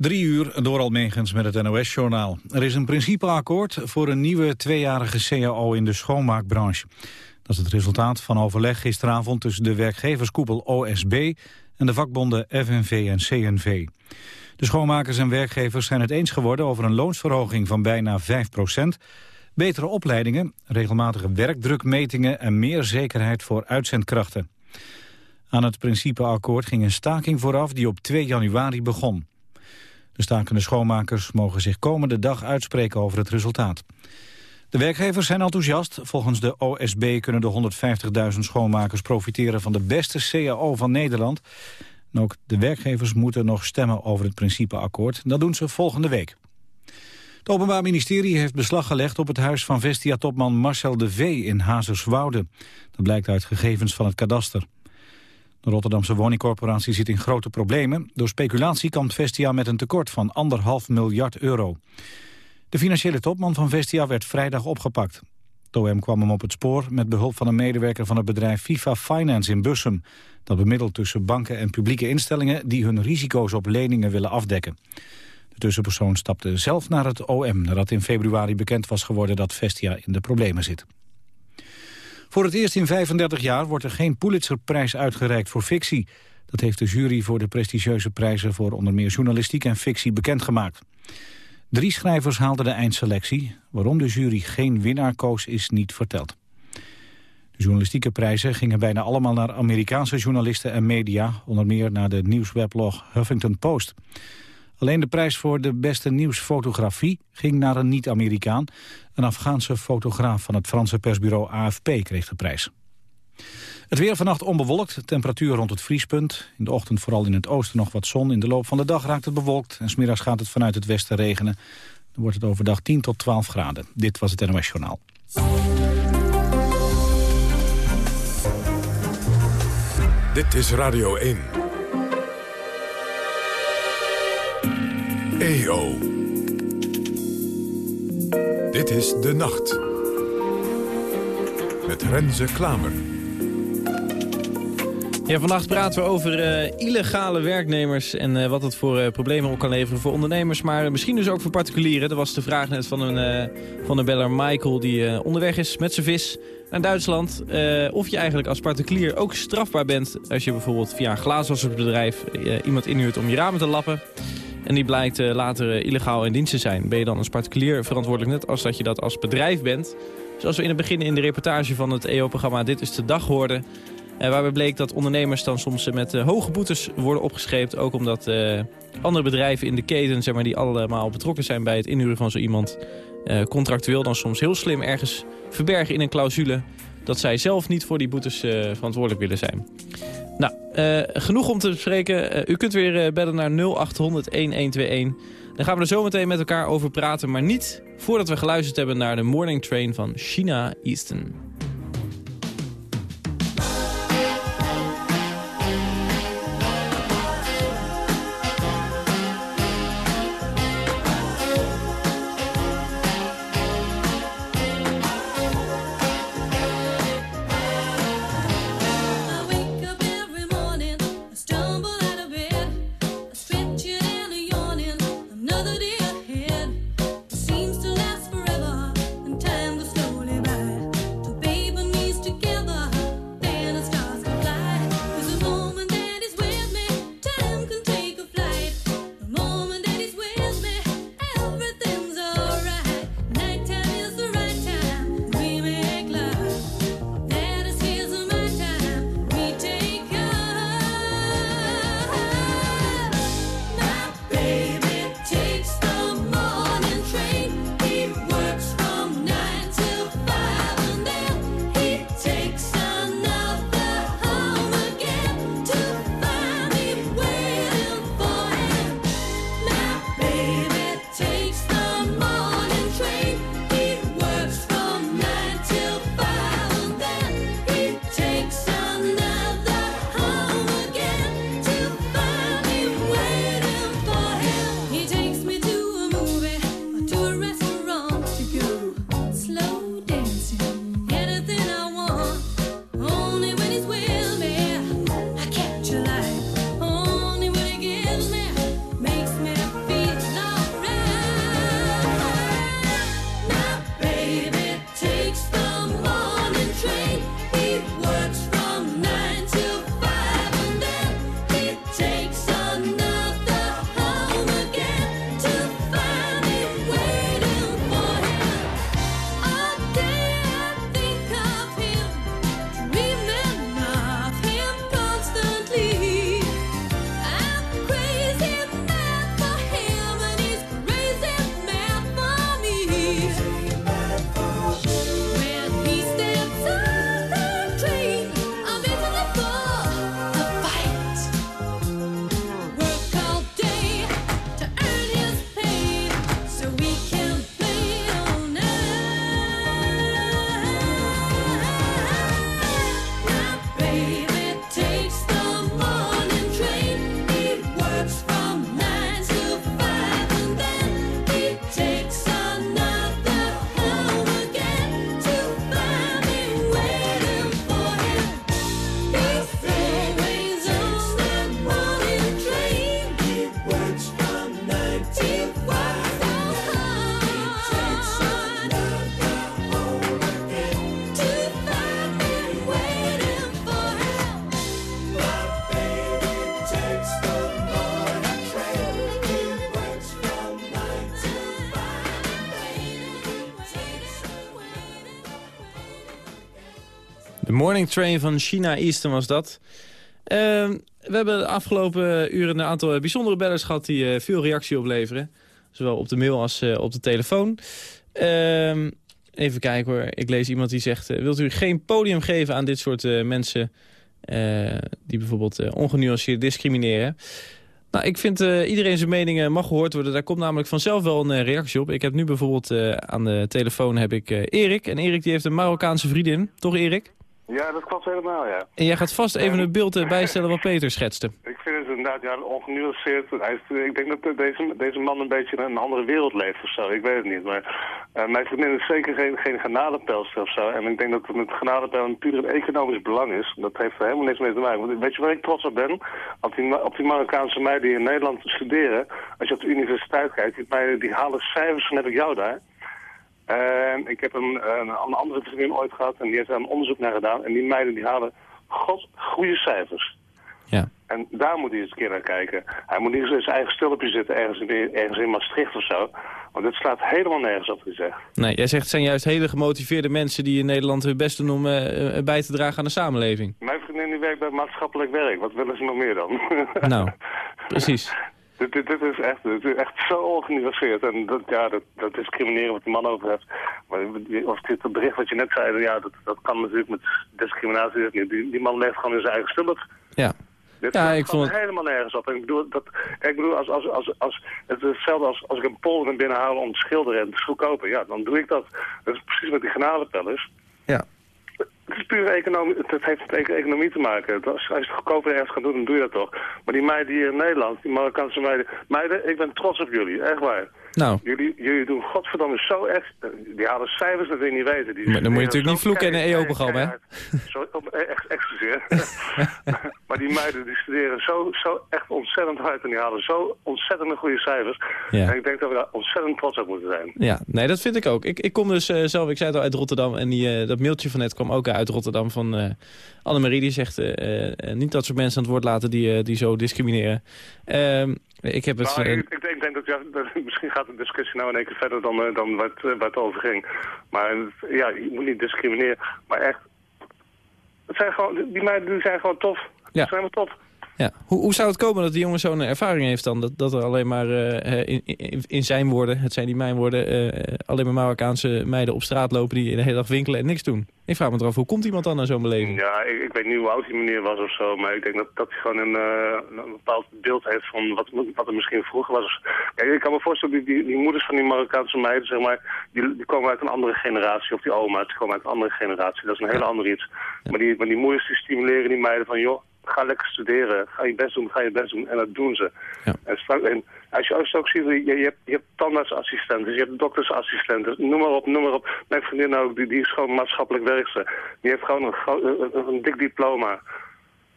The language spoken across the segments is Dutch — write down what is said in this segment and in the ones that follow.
Drie uur door Almegens met het NOS-journaal. Er is een principeakkoord voor een nieuwe tweejarige CAO in de schoonmaakbranche. Dat is het resultaat van overleg gisteravond tussen de werkgeverskoepel OSB... en de vakbonden FNV en CNV. De schoonmakers en werkgevers zijn het eens geworden over een loonsverhoging van bijna 5% betere opleidingen, regelmatige werkdrukmetingen en meer zekerheid voor uitzendkrachten. Aan het principeakkoord ging een staking vooraf die op 2 januari begon. De stakende schoonmakers mogen zich komende dag uitspreken over het resultaat. De werkgevers zijn enthousiast. Volgens de OSB kunnen de 150.000 schoonmakers profiteren van de beste CAO van Nederland. Ook de werkgevers moeten nog stemmen over het principeakkoord. Dat doen ze volgende week. Het Openbaar Ministerie heeft beslag gelegd op het huis van Vestia-topman Marcel de V. in Hazerswoude. Dat blijkt uit gegevens van het kadaster. De Rotterdamse woningcorporatie zit in grote problemen. Door speculatie kampt Vestia met een tekort van anderhalf miljard euro. De financiële topman van Vestia werd vrijdag opgepakt. OM kwam hem op het spoor met behulp van een medewerker van het bedrijf FIFA Finance in Bussum. Dat bemiddelt tussen banken en publieke instellingen die hun risico's op leningen willen afdekken. De tussenpersoon stapte zelf naar het OM nadat in februari bekend was geworden dat Vestia in de problemen zit. Voor het eerst in 35 jaar wordt er geen Pulitzerprijs uitgereikt voor fictie. Dat heeft de jury voor de prestigieuze prijzen voor onder meer journalistiek en fictie bekendgemaakt. Drie schrijvers haalden de eindselectie. Waarom de jury geen winnaar koos is niet verteld. De journalistieke prijzen gingen bijna allemaal naar Amerikaanse journalisten en media, onder meer naar de nieuwsweblog Huffington Post. Alleen de prijs voor de beste nieuwsfotografie ging naar een niet-Amerikaan. Een Afghaanse fotograaf van het Franse persbureau AFP kreeg de prijs. Het weer vannacht onbewolkt, temperatuur rond het vriespunt. In de ochtend vooral in het oosten nog wat zon. In de loop van de dag raakt het bewolkt en smiddags gaat het vanuit het westen regenen. Dan wordt het overdag 10 tot 12 graden. Dit was het NOS Journaal. Dit is Radio 1. EO. Dit is De Nacht. Met Renze Klamer. Ja, vannacht praten we over uh, illegale werknemers en uh, wat het voor uh, problemen op kan leveren voor ondernemers, maar misschien dus ook voor particulieren. Dat was de vraag net van een, van een beller Michael die onderweg is met zijn vis naar Duitsland. of je eigenlijk als particulier ook strafbaar bent als je bijvoorbeeld via een glazenwassersbedrijf iemand inhuurt om je ramen te lappen. En die blijkt later illegaal in dienst te zijn. Ben je dan als particulier verantwoordelijk net als dat je dat als bedrijf bent? Zoals we in het begin in de reportage van het EO-programma Dit is de Dag hoorden... Uh, waarbij bleek dat ondernemers dan soms met hoge boetes worden opgescheept. Ook omdat andere bedrijven in de keten, zeg maar, die allemaal betrokken zijn bij het inhuren van zo iemand... contractueel dan soms heel slim ergens verbergen in een clausule... dat zij zelf niet voor die boetes verantwoordelijk willen zijn. Nou, genoeg om te bespreken. u kunt weer bellen naar 0800-1121. Dan gaan we er zo meteen met elkaar over praten. Maar niet voordat we geluisterd hebben naar de Morning Train van China Easton. Train van China Eastern was dat. Ehm, we hebben de afgelopen uren een aantal bijzondere bellers gehad... die uh, veel reactie opleveren. Zowel op de mail als uh, op de telefoon. Ehm, even kijken hoor. Ik lees iemand die zegt... wilt u geen podium geven aan dit soort mensen... die bijvoorbeeld ongenuanceerd discrimineren... Nou, ik vind iedereen zijn mening mag gehoord worden. Daar komt namelijk vanzelf wel een reactie op. Ik heb nu bijvoorbeeld aan de telefoon heb ik Erik. En Erik die heeft een Marokkaanse vriendin. Toch Erik? Ja, dat klopt helemaal, ja. En jij gaat vast even een beeld bijstellen wat Peter schetste. Ik vind het inderdaad ja, ongenuanceerd. Ik denk dat deze, deze man een beetje in een andere wereld leeft of zo. Ik weet het niet. Maar uh, mijn vriendin is zeker geen, geen of zo. En ik denk dat het met genadepel een puur een economisch belang is. Dat heeft er helemaal niks mee te maken. Want weet je waar ik trots op ben? Op die, op die Marokkaanse meiden die in Nederland studeren. Als je op de universiteit kijkt, die meiden die halen cijfers van heb ik jou daar. En ik heb een, een, andere vriendin ooit gehad en die heeft daar een onderzoek naar gedaan. En die meiden die halen god goede cijfers. Ja. En daar moet hij eens een keer naar kijken. Hij moet niet in zijn eigen stulpje zitten ergens in, ergens in Maastricht of zo. Want dit slaat helemaal nergens op gezegd. Nee, jij zegt het zijn juist hele gemotiveerde mensen die in Nederland hun best doen om uh, bij te dragen aan de samenleving. Mijn vriendin die werkt bij maatschappelijk werk. Wat willen ze nog meer dan? Nou, precies. Dit, dit, dit, is echt, dit is echt zo georganiseerd. En dat, ja, dat, dat discrimineren wat de man over heeft. Maar of dit bericht wat je net zei, ja, dat, dat kan natuurlijk met discriminatie. Die, die man leeft gewoon in zijn eigen stulp. Ja. Dit ja, ik vond het helemaal nergens op. En ik bedoel, dat, ik bedoel als, als, als, als, het is hetzelfde als, als ik een pol naar binnen haal om te schilderen en te goedkopen. Ja, dan doe ik dat. Dat is precies wat die genadepellers. Ja. Het is puur economie, het heeft met economie te maken. Als, je het goedkoper ergens gaat doen, dan doe je dat toch. Maar die meiden hier in Nederland, die Marokkaanse meiden... Meiden, ik ben trots op jullie, echt waar. Nou. Jullie, jullie doen godverdomme zo echt... Die halen cijfers dat we niet weten. Die, maar dan moet je natuurlijk niet vloeken in een EO-programma, hè? Sorry, echt, excuseer. maar die meiden die studeren zo, zo echt ontzettend hard... en die halen zo ontzettend goede cijfers. Ja. En ik denk dat we daar ontzettend trots op moeten zijn. Ja, nee, dat vind ik ook. Ik, ik kom dus uh, zelf, ik zei het al, uit Rotterdam... en die, uh, dat mailtje van net kwam ook uit Rotterdam van uh, Annemarie. Die zegt niet dat soort mensen aan het woord laten die, die zo discrimineren. Ik heb het... Nou, ik, ik, denk, ik, denk, dat, ja, dat, misschien gaat de discussie nou in één keer verder dan, uh, dan wat, uh, wat over ging. Maar ja, je moet niet discrimineren. Maar echt, het zijn gewoon, die meiden die zijn gewoon tof. Ja. Die zijn helemaal tof. Ja. Hoe, hoe zou het komen dat die jongen zo'n ervaring heeft dan? Dat, dat er alleen maar uh, in, in, in, zijn woorden, het zijn die mijn woorden... Uh, alleen maar Marokkaanse meiden op straat lopen die de hele dag winkelen en niks doen. Ik vraag me eraf, hoe komt iemand dan naar zo'n beleving? Ja, ik, ik, weet niet hoe oud die meneer was of zo... maar ik denk dat, dat hij gewoon een, uh, een bepaald beeld heeft van wat, wat er misschien vroeger was. Kijk, ik kan me voorstellen, die, die, die moeders van die Marokkaanse meiden, zeg maar... Die, die komen uit een andere generatie, of die oma's, die komen uit een andere generatie. Dat is een hele andere iets. Ja. Maar, die, maar die moeders die stimuleren die meiden van... joh, ga lekker studeren, ga je best doen, ga je best doen. En dat doen ze. Ja. En, als je ook ziet, je, je, hebt, je hebt tandartsassistenten, je hebt doktersassistenten, noem maar op, noem maar op. Mijn vriendin ook, die, die is gewoon maatschappelijk werkster. Die heeft gewoon een, een, een dik diploma.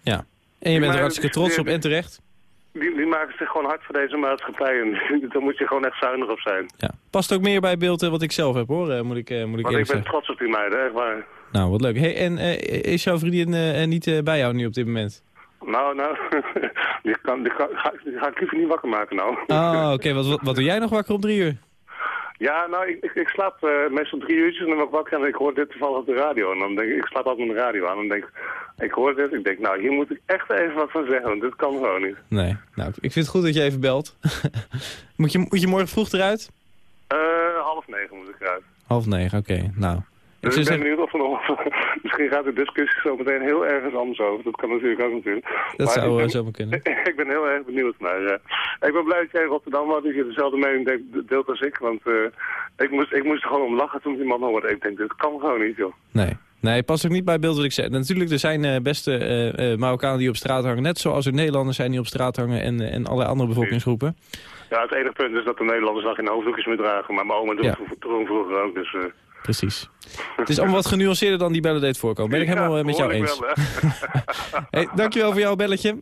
Ja, en je bent er hartstikke trots op en terecht. Die, die maken zich gewoon hard voor deze maatschappij en daar moet je gewoon echt zuinig op zijn. Ja. Past ook meer bij beeld wat ik zelf heb hoor, moet ik, uh, moet ik Want ik ben zeggen. trots op die meiden, echt waar. Nou, wat leuk. Hey, en uh, is jouw vriendin uh, niet uh, bij jou nu op dit moment? Nou, nou, die, kan, die, ga, die ga ik liever niet wakker maken nou. Oh, oké. Okay. Wat, wat, wat doe jij nog wakker om drie uur? Ja, nou, ik, ik, ik slaap meestal drie uurtjes en dan word ik wakker en ik hoor dit toevallig op de radio. En dan denk ik, ik slaap altijd met de radio aan en dan denk ik, ik hoor dit. Ik denk, nou, hier moet ik echt even wat van zeggen, want dit kan gewoon niet. Nee, nou, ik vind het goed dat je even belt. moet, je, moet je morgen vroeg eruit? Half negen moet ik eruit. Half negen, oké. Okay. Nou, dus ik ben benieuwd of nog... Misschien gaat de discussie zo meteen heel ergens anders over. Dat kan natuurlijk ook natuurlijk. Dat maar zou ben, zo maar kunnen. ik ben heel erg benieuwd. Maar uh, ik ben blij dat jij in Rotterdam was. Dat je dezelfde mening deelt als ik. Want uh, ik, moest, ik moest er gewoon om lachen toen die man hoorde. Ik denk, dit kan gewoon niet, joh. Nee. Nee, past ook niet bij het beeld wat ik zei. Natuurlijk, er zijn beste uh, Marokkanen die op straat hangen. Net zoals er Nederlanders zijn die op straat hangen en, en allerlei andere bevolkingsgroepen. Ja, het enige punt is dat de Nederlanders nog geen hoofddoekjes meer dragen. Maar mijn oma doet ja. vroeger ook, dus... Precies. Het is allemaal wat genuanceerder dan die bellen deed voorkomen. Ben ik helemaal ja, met jou eens. Wel, hey, dankjewel voor jouw belletje.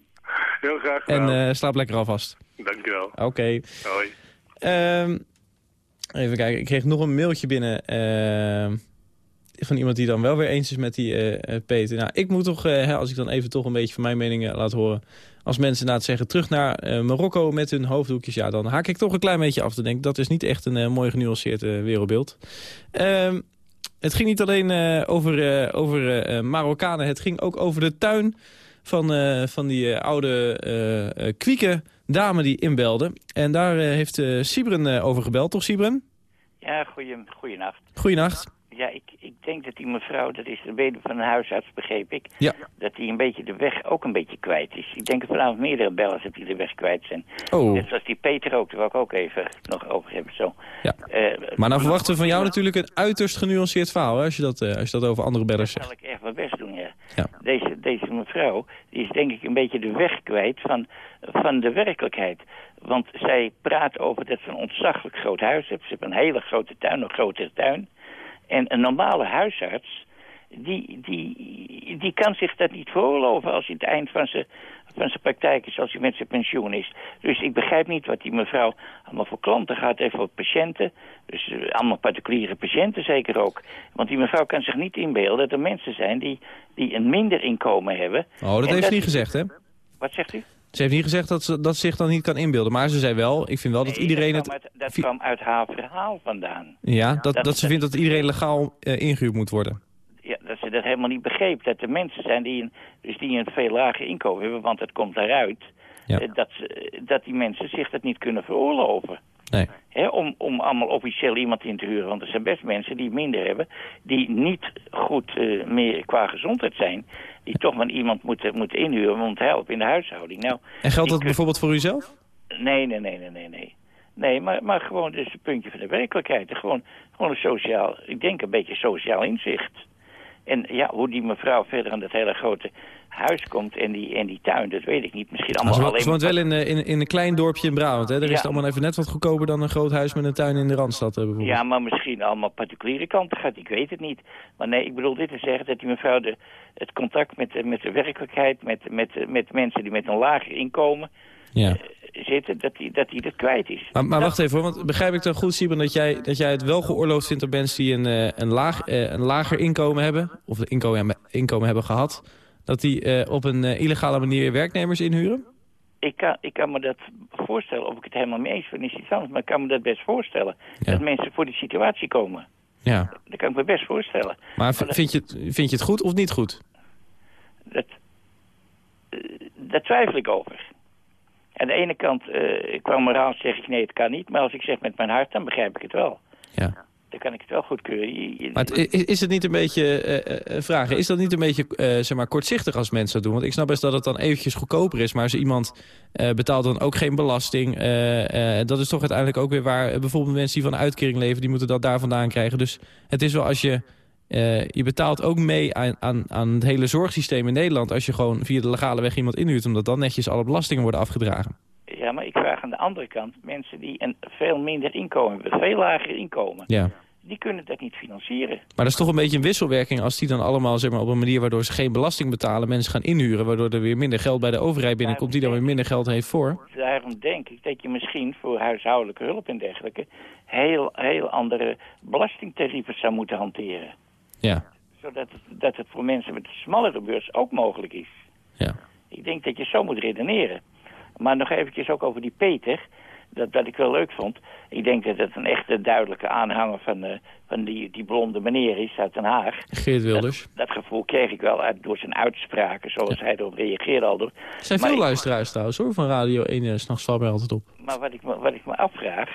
Heel graag En uh, slaap lekker alvast. Dankjewel. Oké. Okay. Hoi. Um, even kijken, ik kreeg nog een mailtje binnen... Uh, van iemand die dan wel weer eens is met die uh, Peter. Nou, ik moet toch, uh, als ik dan even toch een beetje van mijn mening laat horen... als mensen na het zeggen terug naar Marokko met hun hoofddoekjes... ja, dan haak ik toch een klein beetje af te denken. Dat is niet echt een mooi genuanceerd wereldbeeld. Ehm, Het ging niet alleen over, over Marokkanen, het ging ook over de tuin van, van die oude kwieke dame die inbelde. En daar heeft Sibren over gebeld, toch Sibren? Ja, goeie, goeienacht. Goeienacht. Ja, ik, ik denk dat die mevrouw, dat is de weduwe van een huisarts, begreep ik. Ja. Dat die een beetje de weg ook een beetje kwijt is. Ik denk dat vanavond meerdere bellers die de weg kwijt zijn. Oh. Net zoals die Peter ook, daar wil ik ook even nog over hebben. Zo. Ja. Uh, maar dan verwachten we van jou natuurlijk een uiterst genuanceerd verhaal, hè, als, je dat, uh, als je dat over andere bellers zegt. Dat zal ik echt mijn best doen, ja. ja. Deze, deze mevrouw, die is denk ik een beetje de weg kwijt van, van de werkelijkheid. Want zij praat over dat ze een ontzaglijk groot huis heeft. Ze heeft een hele grote tuin, een grotere tuin. En een normale huisarts, die, die, die kan zich dat niet veroorloven als hij het eind van zijn, van zijn praktijk is, als hij met zijn pensioen is. Dus ik begrijp niet wat die mevrouw allemaal voor klanten gaat, even voor patiënten. Dus uh, allemaal particuliere patiënten zeker ook. Want die mevrouw kan zich niet inbeelden dat er mensen zijn die, die een minder inkomen hebben. Oh, dat heeft ze niet gezegd, hè? Wat zegt u? Ze heeft niet gezegd dat ze dat zich dan niet kan inbeelden. Maar ze zei wel, ik vind wel dat iedereen dat kwam het... uit, dat kwam uit haar verhaal vandaan. Ja, dat, dat, Dat- ze vindt dat iedereen legaal eh, ingehuurd moet worden. Ja, dat ze dat helemaal niet begreep. Dat er mensen zijn die een, dus die een veel lager inkomen hebben, want het komt daaruit. Ja. eh, Dat, dat die mensen zich dat niet kunnen veroorloven. Nee. Om, om allemaal officieel iemand in te huren. Want er zijn best mensen die minder hebben. Die niet goed eh, meer qua gezondheid zijn. Die toch maar iemand moeten, moeten inhuren om te helpen in de huishouding. Nou, En geldt dat kun- bijvoorbeeld voor u zelf? Nee, nee, nee, nee, nee, nee. Nee, maar, maar gewoon dus een puntje van de werkelijkheid. Gewoon, gewoon een sociaal, ik denk een beetje sociaal inzicht. En ja, hoe die mevrouw verder aan dat hele grote huis komt en die, en die tuin, dat weet ik niet. Misschien Maar allemaal ze, wo- alleen ze woont wel in, eh, in, in een klein dorpje in Brabant. Hè? Daar is het allemaal even net wat goedkoper dan een groot huis met een tuin in de Randstad. eh, bijvoorbeeld. Ja, maar misschien allemaal particuliere kanten gaat, ik weet het niet. Maar nee, ik bedoel dit te zeggen dat die mevrouw de, het contact met, de- met de werkelijkheid, met, met, met mensen die met een lager inkomen ja. eh, zitten, dat die, dat die dat kwijt is. Maar, maar wacht even, hoor, want begrijp ik dan goed, Sieben, dat jij, dat jij het wel geoorloofd vindt dat mensen die een, eh, een, laag, eh, een lager inkomen hebben, of een inkomen, inkomen hebben gehad, dat die eh, op een eh, illegale manier werknemers inhuren? Ik kan, ik kan me dat voorstellen, of ik het helemaal mee eens vind, is iets anders. Maar ik kan me dat best voorstellen. Ja. Dat mensen voor die situatie komen. Ja. Dat kan ik me best voorstellen. Maar vind je, het, vind je het goed of niet goed? Dat, eh, daar twijfel ik over. Aan de ene kant, eh qua moraal zeg ik nee, het kan niet. Maar als ik zeg met mijn hart, dan begrijp ik het wel. Ja. Dan kan ik het wel goedkeuren. Je- Maar het, is, is het niet een beetje, eh, eh, vragen, is dat niet een beetje eh, zeg maar, kortzichtig als mensen dat doen? Want ik snap best dat het dan eventjes goedkoper is, maar als iemand eh, betaalt dan ook geen belasting. eh, eh, dat is toch uiteindelijk ook weer waar eh, bijvoorbeeld mensen die van uitkering leven, die moeten dat daar vandaan krijgen. Dus het is wel als je, eh, je betaalt ook mee aan, aan, aan het hele zorgsysteem in Nederland als je gewoon via de legale weg iemand inhuurt, omdat dan netjes alle belastingen worden afgedragen. Ja, maar ik vraag aan de andere kant, mensen die een veel minder inkomen hebben, veel lager inkomen, Ja. Die kunnen dat niet financieren. Maar dat is toch een beetje een wisselwerking als die dan allemaal zeg maar, op een manier waardoor ze geen belasting betalen, mensen gaan inhuren, waardoor er weer minder geld bij de overheid binnenkomt, die dan weer minder geld heeft voor. Daarom denk ik dat je misschien voor huishoudelijke hulp en dergelijke heel, heel andere belastingtarieven zou moeten hanteren. Ja, Zodat het, dat het voor mensen met een smallere beurs ook mogelijk is. ja. Ik denk dat je zo moet redeneren. Maar nog eventjes ook over die Peter, dat, dat ik wel leuk vond. Ik denk dat het een echte duidelijke aanhanger van, eh, van die, die blonde meneer is uit Den Haag. Geert Wilders. Dat gevoel kreeg ik wel uit, door zijn uitspraken, zoals hij erop reageerde al door. Er zijn Maar veel ik- luisteraars trouwens hoor, van Radio 1. Uh, S'nachts valt mij altijd op. Maar wat ik me, wat ik me afvraag,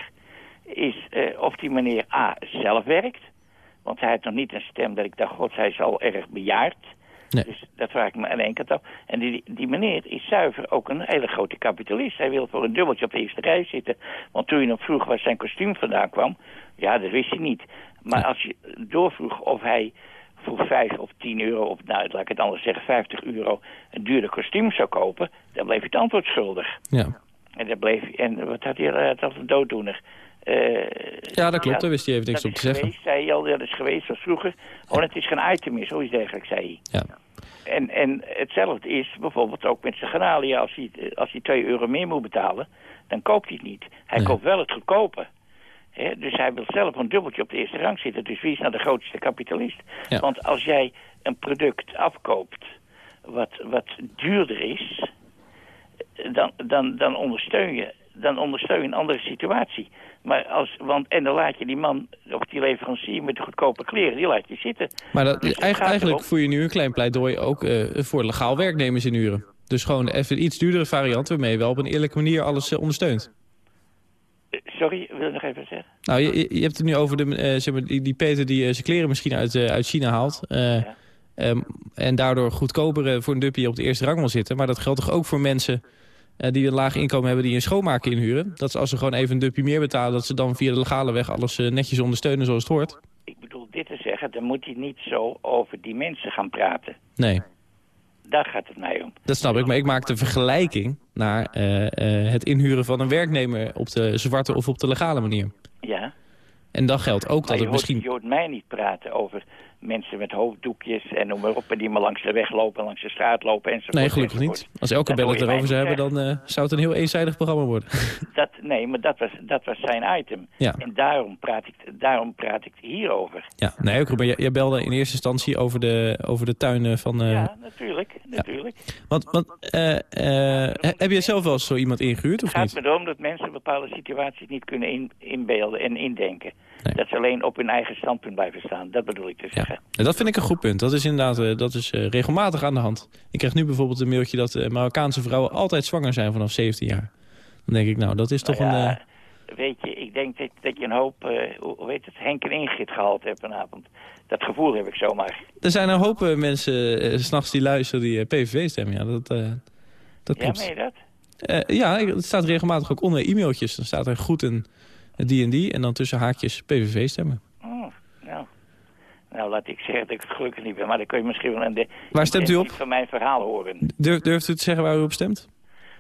is eh, of die meneer A zelf werkt. Want hij heeft nog niet een stem dat ik dacht, god, hij is al erg bejaard. Nee. Dus dat vraag ik me aan één kant af. En die, die meneer is zuiver ook een hele grote kapitalist. Hij wil voor een dubbeltje op de eerste rij zitten. Want toen je hem vroeg waar zijn kostuum vandaan kwam, ja, dat wist hij niet. Maar als je doorvroeg of hij voor 5 of 10 euro, of nou, laat ik het anders zeggen, 50 euro, een duurder kostuum zou kopen, dan bleef hij het antwoord schuldig. Ja, En, dat bleef, en wat had hij? Had altijd een dooddoener. Eh, ja dat klopt. Daar wist hij even niks dat op te zeggen. Geweest, zei hij al, dat is geweest zoals vroeger. Oh, het is geen item meer, zoiets dergelijks, zei hij. Ja. En, en hetzelfde is bijvoorbeeld ook met zijn granalia. Als hij, als hij 2 euro meer moet betalen, dan koopt hij het niet. Hij Nee. koopt wel het goedkope. Hè, dus hij wil zelf een dubbeltje op de eerste rang zitten. Dus wie is nou de grootste kapitalist? Ja. Want als jij een product afkoopt wat, wat duurder is... Dan, dan, dan ondersteun je dan ondersteun je een andere situatie. Maar als, want, en dan laat je die man, of die leverancier met de goedkope kleren, die laat je zitten. Maar dat, Dus eigenlijk, eigenlijk voer je nu een klein pleidooi ook eh, voor legaal werknemers inhuren. Dus gewoon even iets duurdere variant waarmee je wel op een eerlijke manier alles eh, ondersteunt. Eh, Sorry, wil je nog even zeggen? Nou, je, je- hebt het nu over de, zeg maar, die, die Peter die zijn kleren misschien uit, uit China haalt. eh, Ja. ehm, en daardoor goedkoper voor een duppie op de eerste rang wil zitten. Maar dat geldt toch ook voor mensen die een laag inkomen hebben die een schoonmaker inhuren. Dat ze als ze gewoon even een duppie meer betalen... dat ze dan via de legale weg alles eh, netjes ondersteunen zoals het hoort. Ik bedoel dit te zeggen, dan moet hij niet zo over die mensen gaan praten. Nee, Daar gaat het mij om. dat snap ik. Maar ik maak de vergelijking naar eh, eh, het inhuren van een werknemer... op de zwarte of op de legale manier. Ja. En dan geldt ook Maar dat je het misschien... je hoort mij niet praten over mensen met hoofddoekjes en noem maar op... en die maar langs de weg lopen, langs de straat lopen enzovoort. Nee, gelukkig enzovoort. niet. Als elke hoor het erover zou niet hebben... dan eh, zou het een heel eenzijdig programma worden. Dat, nee, maar dat was, dat was zijn item. Ja. En daarom praat, ik, daarom praat ik hierover. Ja, nee, ook, maar jij, jij belde in eerste instantie over de, over de tuinen van... eh, Ja, natuurlijk, natuurlijk. Want, want eh, heb je zelf wel eens zo iemand ingehuurd of Het gaat niet? me erom dat mensen bepaalde situaties niet kunnen in, inbeelden en indenken. Nee. Dat ze alleen op hun eigen standpunt blijven staan. Dat bedoel ik te zeggen. Ja, dat vind ik een goed punt. Dat is inderdaad eh, dat is, eh, regelmatig aan de hand. Ik krijg nu bijvoorbeeld een mailtje dat eh, Marokkaanse vrouwen altijd zwanger zijn vanaf 17 jaar. Dan denk ik, nou, dat is toch Nou een... ja, Weet je, ik denk dat, dat je een hoop, hoe heet het, Henk en Ingrid gehaald hebt vanavond. Dat gevoel heb ik zomaar. er zijn een hoop mensen s s'nachts die luisteren die PVV stemmen. Ja, dat, dat Ja, klopt. meen je dat? Ja, het staat regelmatig ook onder e-mailtjes. Dan staat er goed een die en die en dan tussen haakjes PVV stemmen. Oh, nou. Nou, laat ik zeggen dat ik het gelukkig niet ben. Maar dan kun je misschien wel in de... Waar stemt u op? van mijn verhaal horen. Durf, durft u te zeggen waar u op stemt?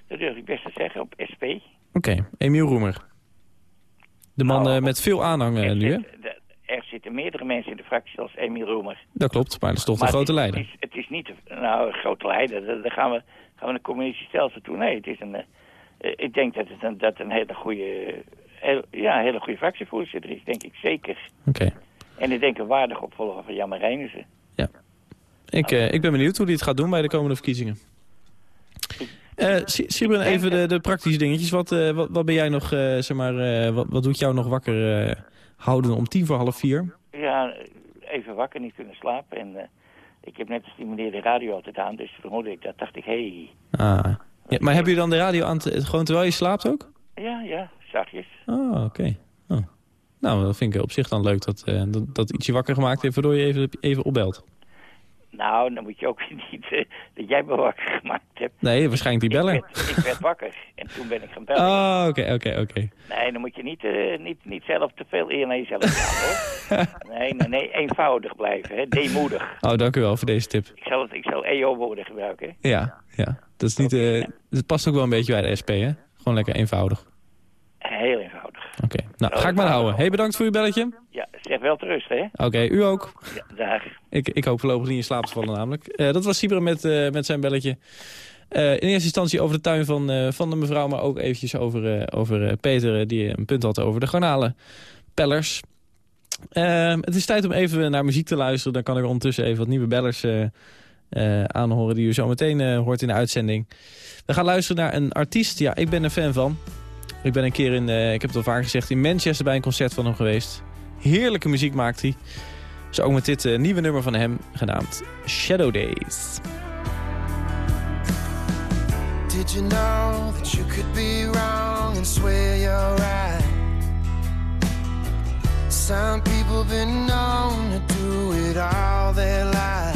Dat durf ik best te zeggen op SP. Oké, Emiel Roemer. De man Nou, eh, met veel aanhang eh, er, nu, hè? zit- er zitten meerdere mensen in de fractie als Emiel Roemer. Dat klopt, maar dat is toch de grote het is, leider. Het is, het is niet, de- nou, een grote leider. Daar- gaan we, gaan we een communistisch stelsel toe. Nee, het is een... eh, ik denk dat het een, dat een hele goede... heel- ja, een hele goede fractievoorzitter is, denk ik zeker. Oké. En ik denk een waardig opvolger van Jan Marijnissen. Ik, eh, ik ben benieuwd hoe hij het gaat doen bij de komende verkiezingen. Sibren, denk even de, de praktische dingetjes. Wat, eh, wat, wat ben jij nog, zeg maar, wat, wat doet jou nog wakker houden om tien voor half vier? Ja, even wakker, niet kunnen slapen. En ik heb net als die meneer de radio altijd aan, dus toen hoorde ik dat. dacht ik, hé, hey. Ah. Ja, maar heb je dan de radio aan, te- gewoon terwijl je slaapt ook? Ja, ja, zachtjes. Oh, oké. Oh. Nou, dat vind ik op zich dan leuk dat, eh, dat, dat iets je wakker gemaakt heeft... waardoor je even, even opbelt. Nou, dan moet je ook niet eh, dat jij me wakker gemaakt hebt. Nee, waarschijnlijk die Ik werd, ik werd wakker en toen ben ik gaan bellen. Oh, oké, oké, oké. Nee, dan moet je niet, eh, niet, niet zelf te veel eer naar jezelf gaan, hoor. Nee, nee, nee, eenvoudig blijven, hè. Deemoedig. Oh, dank u wel voor deze tip. Ik zal, het, ik zal EO-woorden gebruiken, hè. Ja, ja. Dat is niet... het past ook wel een beetje bij de SP, hè? Gewoon lekker eenvoudig. Heel eenvoudig. Oké, nou, ga ik maar houden. Hey, bedankt voor uw belletje. Ja, zeg wel te rust, hè. Oké, u ook. Ja, dag. Ik, ik hoop voorlopig niet in slaap te vallen namelijk. Eh, dat was Sibra met, eh, met zijn belletje. Eh, in eerste instantie over de tuin van, van de mevrouw... maar ook eventjes over, over Peter die een punt had over de garnalen pellers. Eh, het is tijd om even naar muziek te luisteren. Dan kan ik ondertussen even wat nieuwe bellers eh, aanhoren... die u zo meteen eh, hoort in de uitzending. We gaan luisteren naar een artiest. Ja, ik ben een fan van. Ik ben een keer in, eh, ik heb het al vaak gezegd... in Manchester bij een concert van hem geweest. Heerlijke muziek maakt hij. Zo ook met dit nieuwe nummer van hem, genaamd Shadow Days. Did you know that you could be wrong and swear you're right? Some people been known to do it all their lives.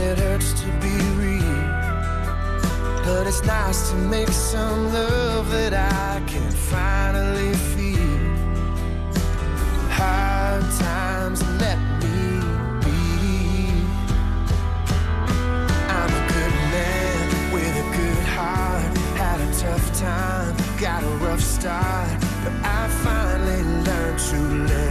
and it hurts to be real. But it's nice to make some love that I can finally feel. Hard times let me be. I'm a good man with a good heart. Had a tough time, got a rough start, but I finally learned to let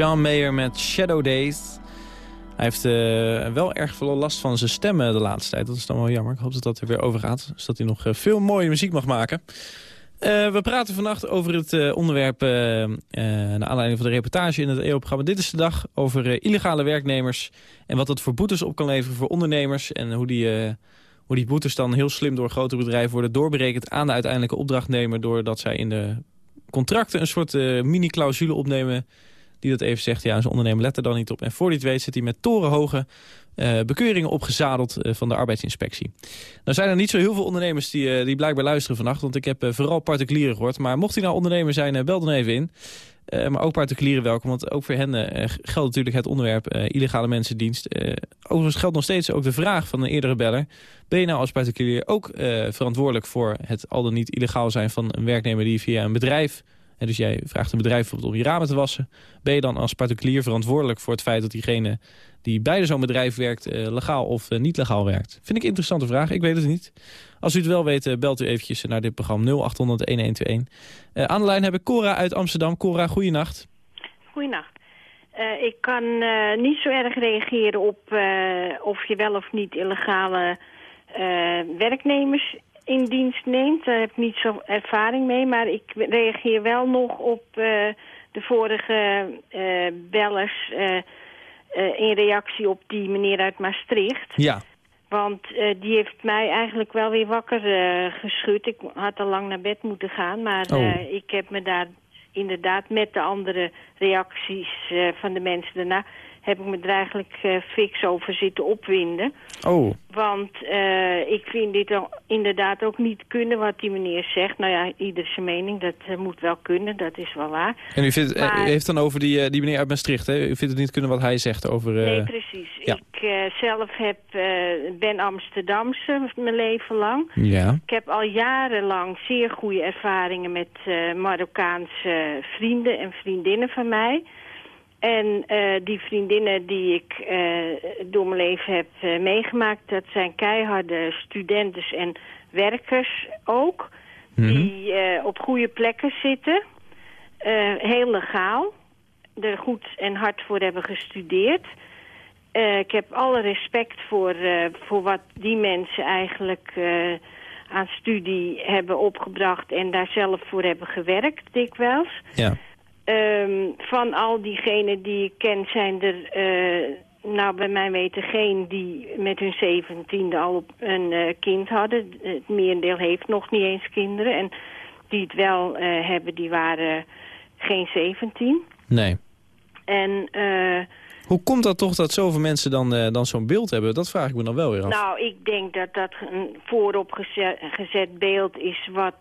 John Mayer met Shadow Days. Hij heeft eh, wel erg veel last van zijn stemmen de laatste tijd. Dat is dan wel jammer. Ik hoop dat dat er weer over gaat. Zodat hij nog eh, veel mooie muziek mag maken. Eh, we praten vannacht over het onderwerp... naar aanleiding van de reportage in het EO-programma Dit is de Dag... over illegale werknemers en wat dat voor boetes op kan leveren voor ondernemers... en hoe die, hoe die boetes dan heel slim door grote bedrijven worden doorberekend... aan de uiteindelijke opdrachtnemer... doordat zij in de contracten een soort mini-clausule opnemen die dat even zegt, ja, zijn ondernemer let er dan niet op. En voor die weet zit hij met torenhoge eh, bekeuringen opgezadeld eh, van de arbeidsinspectie. Nou zijn er niet zo heel veel ondernemers die, eh, die blijkbaar luisteren vannacht, want ik heb vooral particulieren gehoord. Maar mocht u nou ondernemer zijn, bel dan even in. Maar ook particulieren welkom, want ook voor hen geldt natuurlijk het onderwerp illegale mensendienst. Overigens geldt nog steeds ook de vraag van een eerdere beller. Ben je nou als particulier ook verantwoordelijk voor het al dan niet illegaal zijn van een werknemer die via een bedrijf... Dus jij vraagt een bedrijf bijvoorbeeld om je ramen te wassen. Ben je dan als particulier verantwoordelijk voor het feit dat diegene die bij zo'n bedrijf werkt... eh, legaal of eh, niet legaal werkt? Vind ik een interessante vraag, ik weet het niet. Als u het wel weet, eh, belt u eventjes naar dit programma 0800-1121. Eh, aan de lijn heb ik Cora uit Amsterdam. Cora, goeienacht. Goeienacht. Ik kan niet zo erg reageren op of je wel of niet illegale werknemers in dienst neemt. Daar heb ik niet zo ervaring mee. Maar ik reageer wel nog op eh, de vorige eh, bellers eh, in reactie op die meneer uit Maastricht. Ja, Want die heeft mij eigenlijk wel weer wakker geschud. Ik had al lang naar bed moeten gaan, maar Oh. ik heb me daar inderdaad met de andere reacties van de mensen daarna... heb ik me er eigenlijk eh, fix over zitten opwinden. oh, Want eh, ik vind dit dan inderdaad ook niet kunnen wat die meneer zegt. Nou ja, ieder zijn mening, dat eh, moet wel kunnen, dat is wel waar. en u, vindt, Maar- u heeft dan over die, die meneer uit Maastricht, hè? U vindt het niet kunnen wat hij zegt over... Nee, precies. ja. Ik zelf heb, ben Amsterdamse mijn leven lang. Ja, Ik heb al jarenlang zeer goede ervaringen met Marokkaanse vrienden en vriendinnen van mij. En eh, die vriendinnen die ik eh, door mijn leven heb eh, meegemaakt... dat zijn keiharde studenten en werkers ook... Mhm. die op goede plekken zitten. Heel legaal. Er goed en hard voor hebben gestudeerd. Ik heb alle respect voor, voor wat die mensen eigenlijk aan studie hebben opgebracht... en daar zelf voor hebben gewerkt, dikwijls. ja. Ehm, van al diegenen die ik ken zijn er, eh, nou bij mij weten geen die met hun zeventiende al een eh, kind hadden. Het merendeel heeft nog niet eens kinderen. En die het wel eh, hebben, die waren geen zeventien. Nee. En Hoe komt dat toch dat zoveel mensen dan, dan zo'n beeld hebben? Dat vraag ik me dan wel weer af. nou, ik denk dat dat een voorop geze- gezet beeld is wat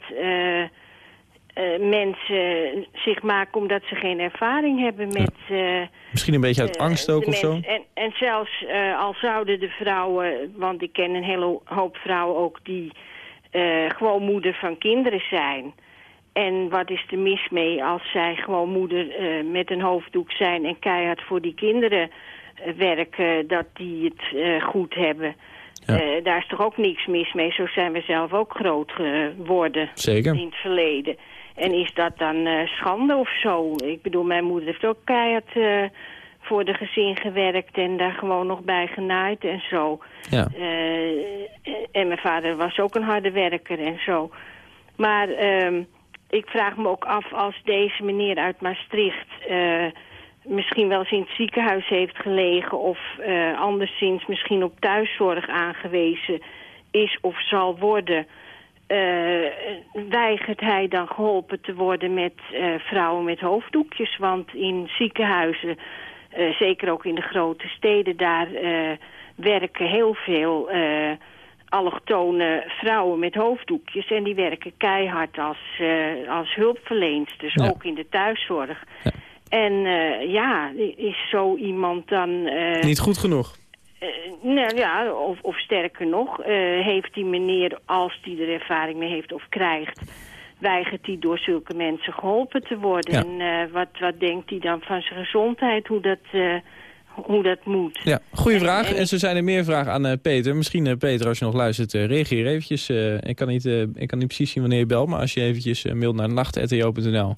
eh, mensen zich maken omdat ze geen ervaring hebben met... eh, Misschien een beetje uit eh, angst ook of zo? En, en zelfs al zouden de vrouwen, want ik ken een hele hoop vrouwen ook die gewoon moeder van kinderen zijn. En wat is er mis mee als zij gewoon moeder met een hoofddoek zijn en keihard voor die kinderen werken, dat die het goed hebben. Ja. Daar is toch ook niks mis mee. Zo zijn we zelf ook groot geworden Zeker. in het verleden. En is dat dan eh, schande of zo? Ik bedoel, mijn moeder heeft ook keihard eh, voor de gezin gewerkt en daar gewoon nog bij genaaid en zo. Ja. Eh, en mijn vader was ook een harde werker en zo. Maar ehm, ik vraag me ook af als deze meneer uit Maastricht... misschien wel eens in het ziekenhuis heeft gelegen... of anderszins misschien op thuiszorg aangewezen is of zal worden... eh, weigert hij dan geholpen te worden met eh, vrouwen met hoofddoekjes. Want in ziekenhuizen, eh, zeker ook in de grote steden... daar werken heel veel allochtone vrouwen met hoofddoekjes. En die werken keihard als, als hulpverlensters, Ja. ook in de thuiszorg. Ja. En ja, is zo iemand dan... Niet goed genoeg. Eh, nou ja, of, of sterker nog, eh, heeft die meneer, als die er ervaring mee heeft of krijgt, weigert hij door zulke mensen geholpen te worden. Ja. En eh, wat, wat denkt hij dan van zijn gezondheid, hoe dat, hoe dat moet? Ja, goede vraag. en- En zo zijn er meer vragen aan eh, Peter. Misschien, eh, Peter, als je nog luistert, eh, reageer eventjes. Ik, kan niet, ik kan niet precies zien wanneer je belt, maar als je eventjes mailt naar nacht.rto.nl...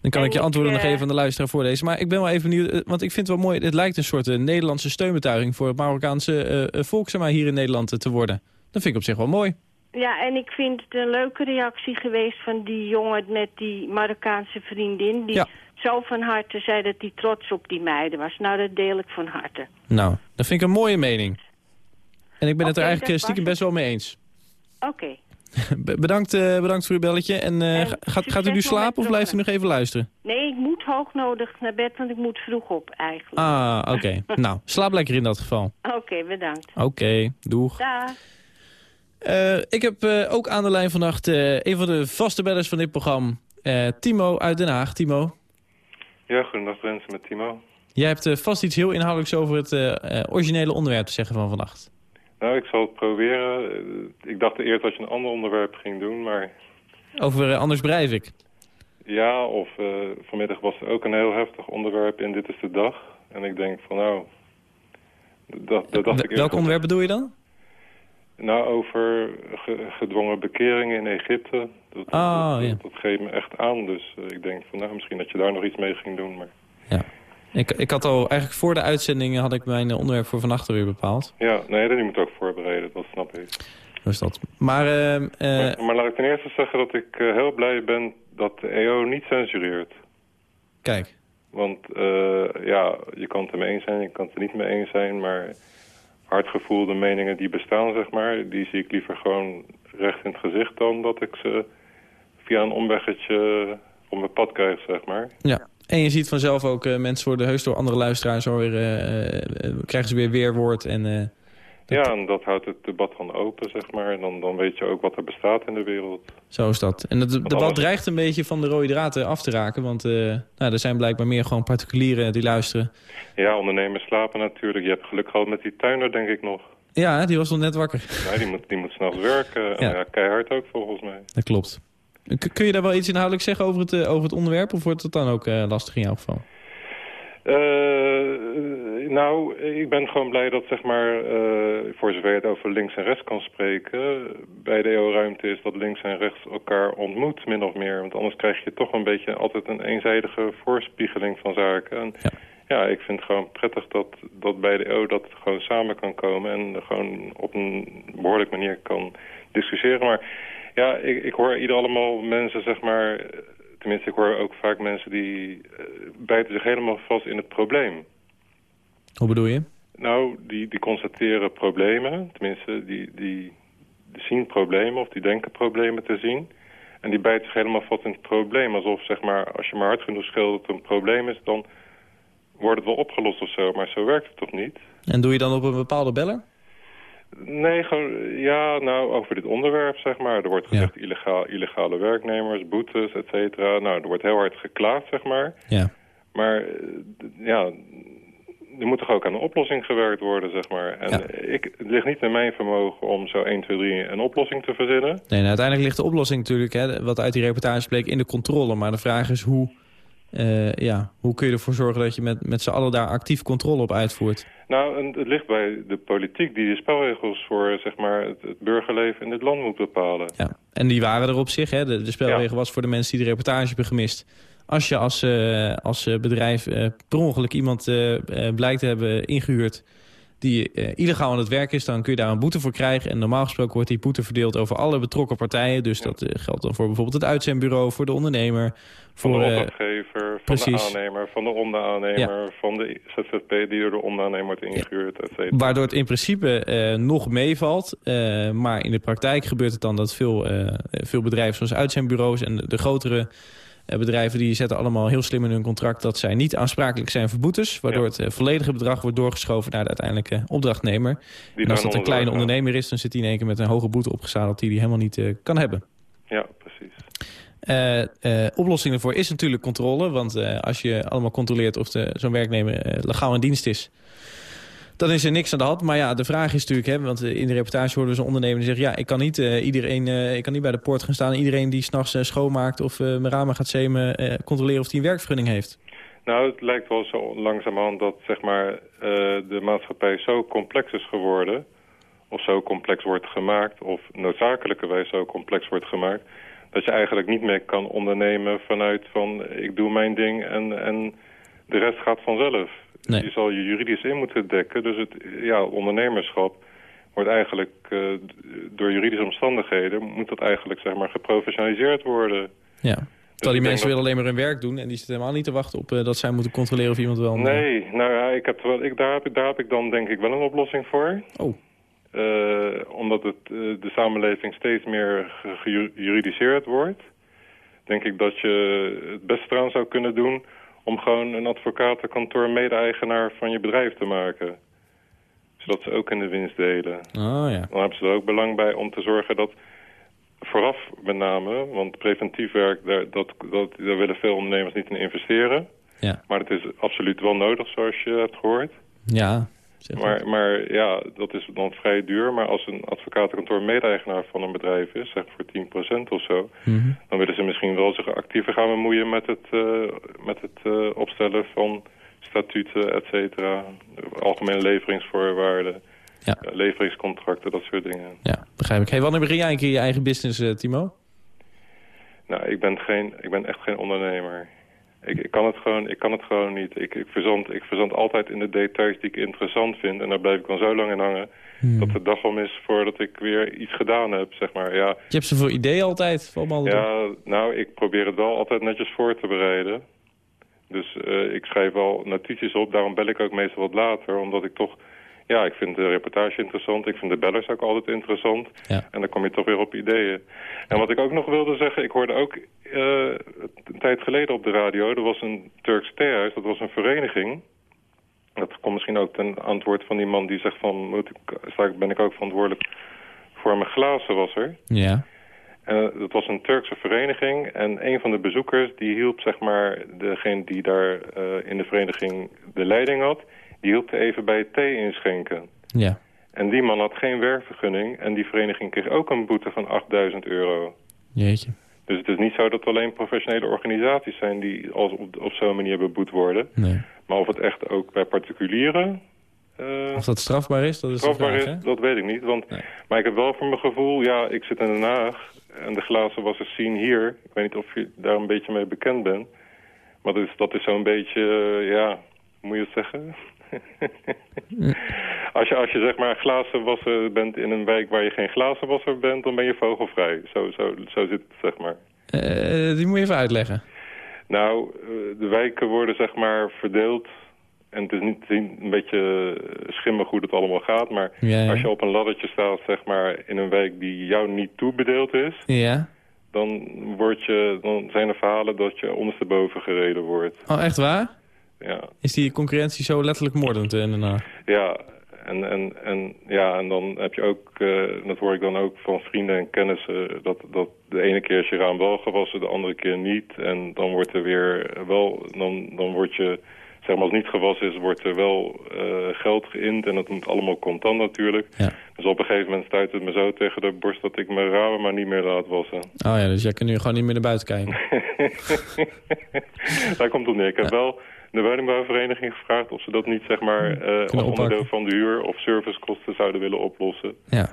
dan kan ik je antwoorden nog even aan de luisteraar voorlezen. Maar ik ben wel even benieuwd, want ik vind het wel mooi... het lijkt een soort Nederlandse steunbetuiging... voor het Marokkaanse volk zeg maar, hier in Nederland te worden. Dat vind ik op zich wel mooi. Ja, en ik vind het een leuke reactie geweest van die jongen met die Marokkaanse vriendin... die Ja. Zo van harte zei dat hij trots op die meiden was. Nou, dat deel ik van harte. Nou, dat vind ik een mooie mening. En ik ben het er eigenlijk eh, stiekem best wel mee eens. Oké. Be- bedankt, eh, bedankt voor uw belletje. En, eh, En gaat, gaat u nu slapen of blijft u nog even luisteren? Nee, ik moet hoognodig naar bed, want ik moet vroeg op eigenlijk. Ah, oké. nou, slaap lekker in dat geval. Oké, bedankt. Oké, doeg. Dag. Ik heb ook aan de lijn vannacht een van de vaste bellers van dit programma. Timo uit Den Haag. Timo, Ja, goedendag mensen met Timo. jij hebt eh, vast iets heel inhoudelijks over het eh, eh, originele onderwerp te zeggen van vannacht. Nou, ik zal het proberen. Ik dacht eerst dat je een ander onderwerp ging doen, maar Over Anders Breivik. ja, of vanmiddag was er ook een heel heftig onderwerp in Dit is de Dag. En ik denk van nou, dat, dat dacht ik Welk eerst- onderwerp bedoel je dan? Nou, over ge- gedwongen bekeringen in Egypte. Dat, Ah, dat, ja. geeft me echt aan, dus eh, ik denk van nou, misschien dat je daar nog iets mee ging doen, maar... Ik, ik had al eigenlijk voor de uitzending had ik mijn onderwerp voor vannacht alweer bepaald. Ja, nee, dat je moet ook voorbereiden, dat snap ik. Zo is dat. Maar, eh, maar, maar laat ik ten eerste zeggen dat ik eh, heel blij ben dat de EO niet censureert. kijk. Want ja, je kan het ermee eens zijn, je kan het er niet mee eens zijn, maar hardgevoelde meningen die bestaan, zeg maar, die zie ik liever gewoon recht in het gezicht dan dat ik ze via een omweggetje op mijn pad krijg, zeg maar. Ja. En je ziet vanzelf ook, eh, mensen worden heus door andere luisteraars alweer, eh, eh, krijgen ze weer weerwoord. En, Ja, en dat houdt het debat dan open, zeg maar. En dan, dan weet je ook wat er bestaat in de wereld. Zo is dat. En het debat alles- dreigt een beetje van de rode draad eh, af te raken. Want eh, nou, er zijn blijkbaar meer gewoon particulieren die luisteren. Ja, ondernemers slapen natuurlijk. Je hebt geluk gehad met die tuinder, denk ik nog. Ja, die was nog net wakker. Nee, die moet, die moet s'nachts werken. En Ja. ja, keihard ook, volgens mij. Dat klopt. Kun je daar wel iets inhoudelijk zeggen over het, eh, over het onderwerp? Of wordt het dan ook lastig in jouw geval? Eh, nou, ik ben gewoon blij dat, zeg maar, eh, voor zover je het over links en rechts kan spreken, bij de EO-ruimte is dat links en rechts elkaar ontmoet, min of meer. Want anders krijg je toch een beetje altijd een eenzijdige voorspiegeling van zaken. En Ja. ja, ik vind het gewoon prettig dat, dat bij de EO dat gewoon samen kan komen en gewoon op een behoorlijke manier kan discussiëren. Maar ja, ik, ik hoor ieder allemaal mensen, zeg maar, tenminste ik hoor ook vaak mensen die uh, bijten zich helemaal vast in het probleem. Hoe bedoel je? Nou, die, die constateren problemen, tenminste die, die zien problemen of die denken problemen te zien. En die bijten zich helemaal vast in het probleem. Alsof zeg maar, als je maar hard genoeg schildert dat een probleem is, dan wordt het wel opgelost of zo. Maar zo werkt het toch niet? En doe je dan op een bepaalde beller? Nee, gewoon, ja, nou, over dit onderwerp, zeg maar. Er wordt gezegd illegaal, illegale werknemers, boetes, et cetera. Nou, er wordt heel hard geklaagd, zeg maar. Ja. Maar, eh, ja, er moet toch ook aan een oplossing gewerkt worden, zeg maar. En ik, het ligt niet in mijn vermogen om zo 1, 2, 3 een oplossing te verzinnen. Nee, nou, uiteindelijk ligt de oplossing natuurlijk, hè, wat uit die reportage bleek, in de controle. Maar de vraag is hoe, uh, ja, hoe kun je ervoor zorgen dat je met, met z'n allen daar actief controle op uitvoert? Nou, het ligt bij de politiek die de spelregels voor zeg maar, het, burgerleven in dit land moet bepalen. Ja. En die waren er op zich, hè? De, de spelregel was voor de mensen die de reportage hebben gemist als je als, uh, als eh, bedrijf uh, per ongeluk iemand blijkt te hebben ingehuurd... die illegaal aan het werk is, dan kun je daar een boete voor krijgen. En normaal gesproken wordt die boete verdeeld over alle betrokken partijen. Dus dat geldt dan voor bijvoorbeeld het uitzendbureau, voor de ondernemer... Voor van de opdrachtgever, van de aannemer, van de onderaannemer... van de ZZP die door de onderaannemer wordt ingehuurd, et cetera. Waardoor het in principe nog meevalt. maar in de praktijk gebeurt het dan dat veel, veel bedrijven zoals uitzendbureaus... en de, de grotere eh, bedrijven die zetten allemaal heel slim in hun contract... dat zij niet aansprakelijk zijn voor boetes... waardoor het eh, volledige bedrag wordt doorgeschoven naar de uiteindelijke opdrachtnemer. en als dat een kleine ondernemer is... dan zit hij in één keer met een hoge boete opgezadeld... die hij helemaal niet uh, kan hebben. Ja, precies. Uh, uh, oplossing daarvoor is natuurlijk controle. Want als je allemaal controleert of zo'n werknemer legaal in dienst is dan is er niks aan de hand. Maar ja, de vraag is natuurlijk, hè, want in de reportage hoorden we zo'n ondernemer die zegt... ja, ik kan niet, uh, iedereen, uh, ik kan niet bij de poort gaan staan... iedereen die s'nachts uh, schoonmaakt of mijn ramen gaat zemen... controleren of hij een werkvergunning heeft. Nou, het lijkt wel zo langzamerhand dat zeg maar, de maatschappij zo complex is geworden... of zo complex wordt gemaakt, of noodzakelijkerwijs zo complex wordt gemaakt... dat je eigenlijk niet meer kan ondernemen vanuit van ik doe mijn ding en, en de rest gaat vanzelf. Je zal je juridisch in moeten dekken. Dus het ja, ondernemerschap wordt eigenlijk uh, door juridische omstandigheden... moet dat eigenlijk zeg maar geprofessionaliseerd worden. Ja. Terwijl die mensen willen alleen maar hun werk doen... en die zitten helemaal niet te wachten op uh, dat zij moeten controleren of iemand wel... Nee, nou ja, ik heb, wel, ik, daar, heb, ik, daar heb ik dan denk ik wel een oplossing voor. Oh. Uh, omdat het, de samenleving steeds meer gejuridiseerd wordt... denk ik dat je het beste eraan zou kunnen doen om gewoon een advocatenkantoor mede-eigenaar van je bedrijf te maken. Zodat ze ook in de winst delen. Oh, ja. Dan hebben ze er ook belang bij om te zorgen dat vooraf met name, want preventief werk, daar, dat, dat, daar willen veel ondernemers niet in investeren. Ja. Maar het is absoluut wel nodig, zoals je hebt gehoord. Ja, maar, maar ja, dat is dan vrij duur. Maar als een advocatenkantoor mede-eigenaar van een bedrijf is, zeg voor 10% of zo... Mhm. dan willen ze misschien wel zich actiever gaan bemoeien met het, uh, met het uh, opstellen van statuten, et cetera. Algemene leveringsvoorwaarden, ja. uh, leveringscontracten, dat soort dingen. Ja, begrijp ik. Hey, wanneer begin jij een keer je eigen business, Timo? Nou, ik ben, geen, ik ben echt geen ondernemer. Ik, ik, kan het gewoon, ik kan het gewoon niet. Ik, ik, verzand, ik verzand altijd in de details die ik interessant vind. En daar blijf ik dan zo lang in hangen... Hmm. dat de dag om is voordat ik weer iets gedaan heb, zeg maar. Ja. Je hebt zoveel ideeën altijd? Van ja, nou, ik probeer het wel altijd netjes voor te bereiden. Dus uh, ik schrijf wel notities op. Daarom bel ik ook meestal wat later. Omdat ik toch ja, ik vind de reportage interessant. Ik vind de bellers ook altijd interessant. Ja. En dan kom je toch weer op ideeën. En wat ik ook nog wilde zeggen, ik hoorde ook uh, een tijd geleden op de radio... er was een Turks theehuis, dat was een vereniging. Dat komt misschien ook ten antwoord van die man die zegt van... Moet ik, ben ik ook verantwoordelijk voor mijn glazenwasser. Ja. En dat was een Turkse vereniging. En een van de bezoekers die hielp zeg maar degene die daar uh, in de vereniging de leiding had die hielp even bij het thee inschenken. Ja. En die man had geen werkvergunning en die vereniging kreeg ook een boete van 8000 euro. Jeetje. Dus het is niet zo dat alleen professionele organisaties zijn die als op, op zo'n manier beboet worden. Nee. Maar of het echt ook bij particulieren... Uh, of dat strafbaar is, dat is strafbaar vraag, is, dat weet ik niet. Want, nee. Maar ik heb wel voor mijn gevoel, ja, ik zit in Den Haag en de glazen was er zien hier. Ik weet niet of je daar een beetje mee bekend bent. Maar dat is, dat is zo'n beetje, uh, ja, hoe moet je het zeggen? als, je, als je zeg maar glazenwasser bent in een wijk waar je geen glazenwasser bent, dan ben je vogelvrij. Zo, zo, zo zit het, zeg maar. Uh, die moet je even uitleggen. Nou, eh, de wijken worden zeg maar verdeeld. En het is niet een beetje schimmig hoe het allemaal gaat. Maar Ja, ja. als je op een laddertje staat, zeg maar, in een wijk die jou niet toebedeeld is... Ja. Dan, word je, dan zijn er verhalen dat je ondersteboven gereden wordt. Oh, echt waar? Ja, Is die concurrentie zo letterlijk moordend in Den Haag? ja. En, en, en, ja, en dan heb je ook, eh, dat hoor ik dan ook van vrienden en kennissen... Dat, dat de ene keer is je raam wel gewassen, de andere keer niet. En dan wordt er weer wel, dan, dan wordt je, zeg maar als het niet gewassen is... wordt er wel eh, geld geïnd en dat moet allemaal contant natuurlijk. Ja. Dus op een gegeven moment stuit het me zo tegen de borst... dat ik mijn ramen maar niet meer laat wassen. Oh ja, dus jij kunt nu gewoon niet meer naar buiten kijken. Daar komt het neer. Ik heb wel de woningbouwvereniging gevraagd of ze dat niet zeg maar als oppakken. onderdeel van de huur of servicekosten zouden willen oplossen. Ja,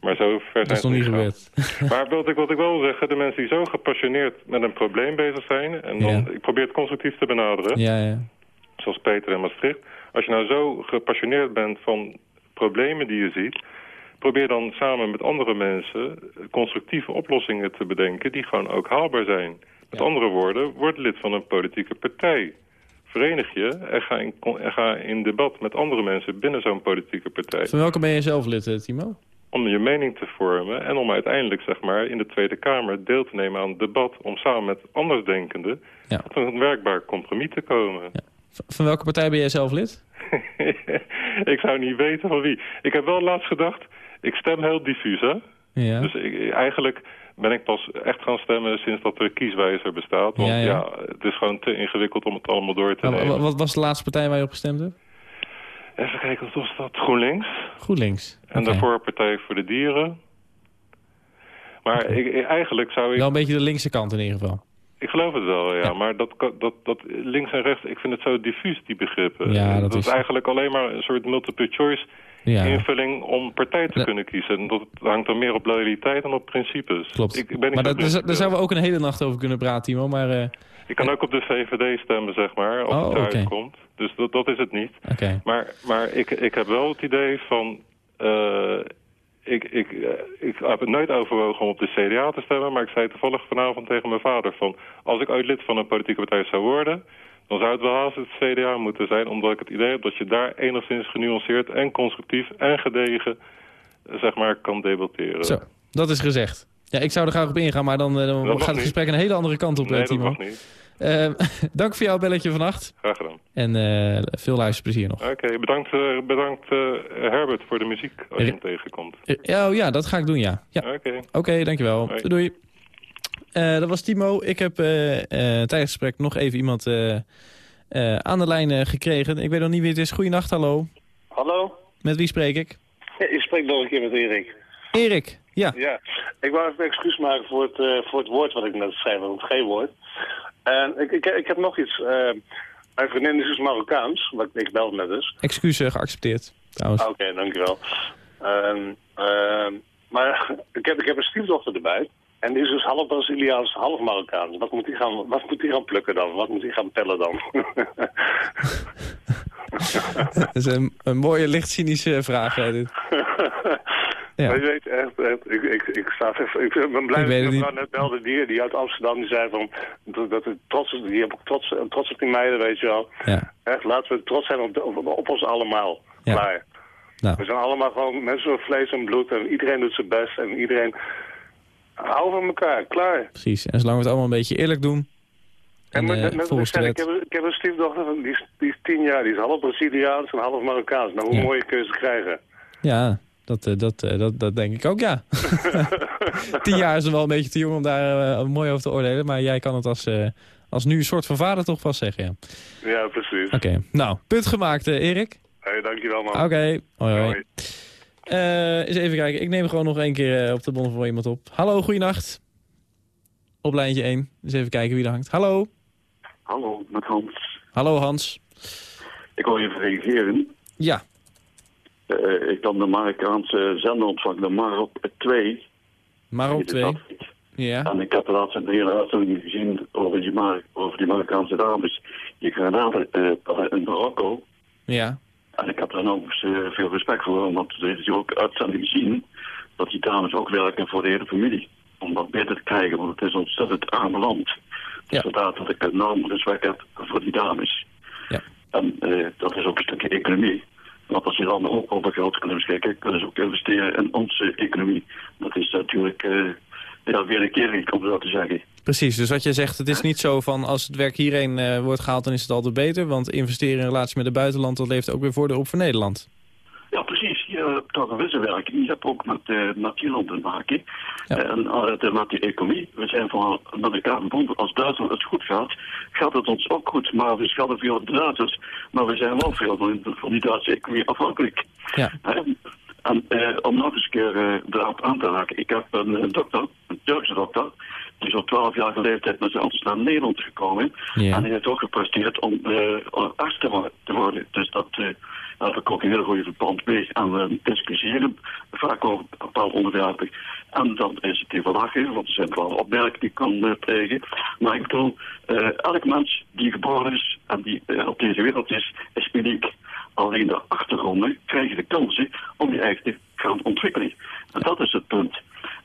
Maar zo ver dat is nog zijn niet gebeurd. Maar wat ik, wat ik wil zeggen, de mensen die zo gepassioneerd met een probleem bezig zijn, en dan, Ja. ik probeer het constructief te benaderen, Ja, ja. zoals Peter en Maastricht. Als je nou zo gepassioneerd bent van problemen die je ziet, probeer dan samen met andere mensen constructieve oplossingen te bedenken die gewoon ook haalbaar zijn. Met andere woorden, word lid van een politieke partij. Verenig je en ga in, en ga in debat met andere mensen binnen zo'n politieke partij. Van welke ben je zelf lid, eh, Timo? Om je mening te vormen en om uiteindelijk zeg maar, in de Tweede Kamer deel te nemen aan het debat... om samen met andersdenkenden Ja. tot een werkbaar compromis te komen. Van welke partij ben jij zelf lid? ik zou niet weten van wie. Ik heb wel laatst gedacht, ik stem heel diffuus, hè? Ja. Dus ik, eigenlijk ben ik pas echt gaan stemmen sinds dat er kieswijzer bestaat. Want Ja, ja, ja. het is gewoon te ingewikkeld om het allemaal door te nemen. Wat was de laatste partij waar je op gestemd hebt? Even kijken, wat was dat? GroenLinks. GroenLinks. En daarvoor Partij voor de Dieren. Maar ik, ik- eigenlijk zou ik... Wel een beetje de linkse kant in ieder geval. Ik geloof het wel, ja. Ja. Maar dat, dat, dat links en rechts, ik vind het zo diffuus, die begrippen. Ja, dat dat is- is eigenlijk alleen maar een soort multiple choice Ja, invulling om partij te Ja. kunnen kiezen. En dat hangt dan meer op loyaliteit dan op principes. klopt. Ik, ik ben maar dat, daar, zouden we ook een hele nacht over kunnen praten, Timo. Maar eh, Ik kan ook op de VVD stemmen, zeg maar, als Oh, het eruit komt. Dus dat, dat is het niet. Maar, maar ik, ik heb wel het idee van... eh, ik, ik, eh, ik heb het nooit overwogen om op de CDA te stemmen... maar ik zei toevallig vanavond tegen mijn vader van... als ik ooit lid van een politieke partij zou worden... dan zou het wel haast het CDA moeten zijn... omdat ik het idee heb dat je daar enigszins genuanceerd en constructief en gedegen... eh, zeg maar, kan debatteren. Zo, dat is gezegd. Ja, ik zou er graag op ingaan, maar dan, eh, dan gaat het niet. gesprek een hele andere kant op, nee, dat Timo. mag niet. Eh, dank voor jouw belletje vannacht. Graag gedaan. En eh, veel luisterplezier nog. Oké, bedankt, eh, bedankt eh, Herbert voor de muziek als je hem tegenkomt. Ja, oh ja, dat ga ik doen, ja. ja. Oké. Oké, dankjewel. Hoi. Doei. Eh, dat was Timo. Ik heb eh, eh, tijdens het gesprek nog even iemand eh, eh, aan de lijn eh, gekregen. Ik weet nog niet wie het is. Goeienacht, hallo. Hallo? Met wie spreek ik? Ja, ik spreek nog een keer met Erik. Erik. Ja. Ja, ik wou even excuus maken voor het, eh, voor het woord wat ik net zei, want het geen woord. En ik, ik, ik heb nog iets. eh, mijn vriendin is dus Marokkaans, wat ik belde net dus. Excuses geaccepteerd, trouwens. Ah, Oké, dankjewel. Ehm, ehm, maar ik heb, ik heb een stiefdochter erbij. En die is dus half Braziliaans, half Marokkaans. Wat moet die gaan, wat moet die gaan plukken dan? Wat moet die gaan pellen dan? Dat is een, een mooie, licht cynische vraag. hè, dit. Ja. Maar je weet echt, echt, ik, ik, ik, sta even, ik ben blij Ik dat ik mevrouw net belde, die, die uit Amsterdam, die zei van, dat, dat trots die heb ik trots, trots op die meiden, weet je wel. Ja. Echt, laten we trots zijn op, op, op ons allemaal. Ja. Klaar. Nou. We zijn allemaal gewoon mensen van vlees en bloed en iedereen doet zijn best en iedereen houdt van elkaar, klaar. Precies. En zolang we het allemaal een beetje eerlijk doen. En, En, maar eh, ik heb, ik heb een stiefdochter, van, die, is, die is tien jaar, die is half Braziliaans en half Marokkaans. Nou, hoe Ja. mooie keuze krijgen. Ja, dat, eh, dat, eh, dat, dat denk ik ook, ja. Tien jaar is er wel een beetje te jong om daar eh, mooi over te oordelen. Maar jij kan het als, eh, als nu een soort van vader toch pas zeggen, ja. Ja, precies. Oké, nou, punt gemaakt, Erik. Hey, dankjewel man. Oké, hoi, hoi. Hoi. Eh, eens even kijken, ik neem gewoon nog één keer op de bon voor iemand op. Hallo, goeienacht. Op lijntje 1. Dus even kijken wie er hangt. Hallo. Hallo, met Hans. Hallo Hans. Ik wil even reageren. Ja, Eh, ik kan de Marokkaanse zender ontvangen, de Marok 2. maar op twee. Ja, En ik heb de laatste een hele uitzending gezien over die, Mar over die Marokkaanse dames. Die granaten eh, in Marokko. ja, En ik heb daar nog eh, veel respect voor, want er is ook uitzending gezien dat die dames ook werken voor de hele familie. Om dat beter te krijgen, want het is ontzettend arm land. Dus vandaar dat ik enorm respect heb voor die dames. Ja. En dat is ook een stukje economie. Want als je dan ook over geld kunnen beschikken, kunnen ze ook investeren in onze economie. Dat is natuurlijk uh, ja, weer een kering, om zo te zeggen. Precies, dus wat je zegt, het is niet zo van als het werk hierheen uh, wordt gehaald, dan is het altijd beter. Want investeren in relatie met het buitenland, dat levert ook weer voordeel op voor Nederland. Ja, precies. Een wisselwerking. Je hebt ook met, uh, met Ierland te maken. Ja. En uh, met die economie. We zijn van met elkaar verbonden. Als Duitsland het goed gaat, gaat het ons ook goed. Maar we schelden veel op de Duitsers. Maar we zijn wel veel van, die Duitse economie afhankelijk. Ja. En, en uh, om nog eens een keer uh, erop aan te raken. Ik heb een dokter, een Turkse dokter. Die is op 12 jaar leeftijd met zijn naar Nederland gekomen. Ja. En hij heeft ook gepresteerd om arts te worden. Dus dat heb ik ook een hele goede verband mee. En we discussiëren vaak over bepaalde onderwerpen. En dan is het even lachen, want er zijn wel opmerkingen die kan uh, plegen. Maar ik bedoel, uh, elk mens die geboren is en die op deze wereld is, is uniek. Alleen de achtergronden krijgen de kansen om je eigen te gaan ontwikkelen. En dat is het punt.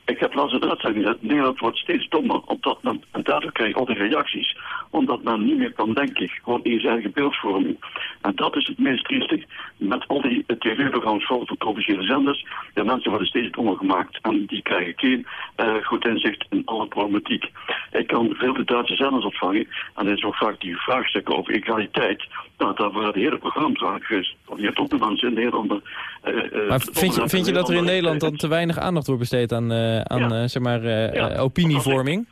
Ik heb laatst een uitzending gezegd, Nederland wordt steeds dommer, omdat men, en daardoor krijg je al die reacties, omdat men niet meer kan denken, gewoon in zijn eigen beeldvorming. En dat is het meest triestig, met al die tv-programma's van commerciële zenders, de mensen worden steeds dommer gemaakt. En die krijgen geen uh, goed inzicht in alle problematiek. Ik kan veel de Duitse zenders ontvangen, en er is ook vaak die vraagstukken over egaliteit, nou, daar worden de hele programma's aangegeven. Je hebt ook de mensen in Nederland... Uh, maar vind je, vind je dat er in Nederland dan te weinig aandacht wordt besteed aan, uh, aan ja. zeg maar, ja. opinievorming?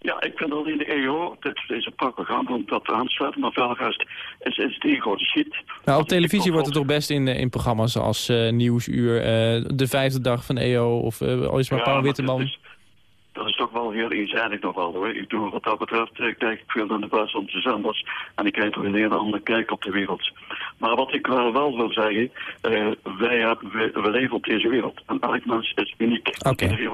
Ja, ik vind alleen de EO, dit is een prachtig programma om dat aan te sluiten, maar verder is, is het grote shit. Nou, op televisie wordt het toch best in, in programma's als uh, Nieuwsuur, uh, De Vijfde Dag van EO of uh, al is maar Paul Witteman. Is, dat is toch wel heel eenzijdig nog wel hoor. Ik doe wat dat betreft, kijk ik veel naar de buitenlandse zenders en ik krijg toch een hele andere kijk op de wereld. Maar wat ik wel, wel wil zeggen, wij, hebben, wij, we leven op deze wereld en elk mens is uniek. Oké. Okay.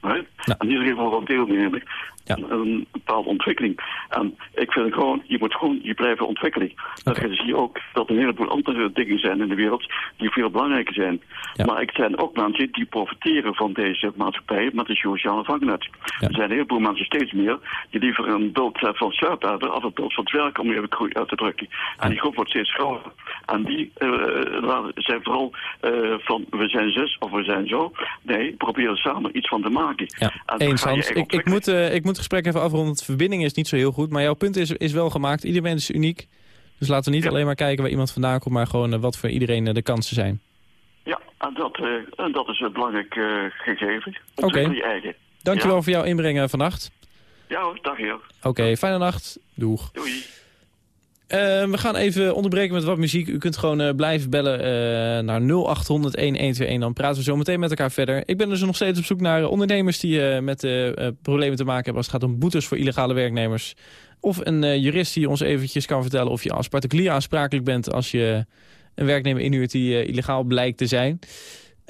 Ja. En iedereen wil wel deelnemen ja. een bepaalde ontwikkeling. En ik vind gewoon, je moet gewoon je blijven ontwikkelen. Okay. Zie je ook dat er een heleboel andere dingen zijn in de wereld die veel belangrijker zijn. Ja. Maar ik zijn ook mensen die profiteren van deze maatschappij met de sociale vangnet. Ja. Er zijn een heleboel mensen steeds meer die liever een beeld van sluipaarden of een beeld van het werk om even goed uit te drukken. En die groep wordt steeds groter. En die uh, zijn vooral uh, van we zijn zus of we zijn zo. Nee, proberen samen iets van te maken. Ja, eens Hans. Ik, ik, moet, uh, ik moet het gesprek even afronden. De verbinding is niet zo heel goed. Maar jouw punt is, is wel gemaakt. Iedereen is uniek. Dus laten we niet ja. alleen maar kijken waar iemand vandaan komt. Maar gewoon uh, wat voor iedereen uh, de kansen zijn. Ja, en dat, en dat is een belangrijk gegeven. Oké. Okay. Dankjewel ja. voor jouw inbrengen vannacht. Ja hoor, dag joh. Oké, okay, fijne nacht. Doeg. Doei. Uh, we gaan even onderbreken met wat muziek. U kunt gewoon uh, blijven bellen uh, naar 0800-1121. Dan praten we zo meteen met elkaar verder. Ik ben dus nog steeds op zoek naar ondernemers die met problemen te maken hebben... als het gaat om boetes voor illegale werknemers. Of een jurist die ons eventjes kan vertellen of je als particulier aansprakelijk bent... als je een werknemer inhuurt die illegaal blijkt te zijn.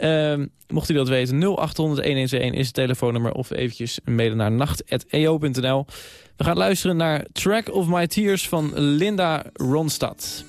Uh, mocht u dat weten, 0800-1121 is het telefoonnummer... of eventjes mailen naar nacht.eo.nl. We gaan luisteren naar Track of My Tears van Linda Ronstadt.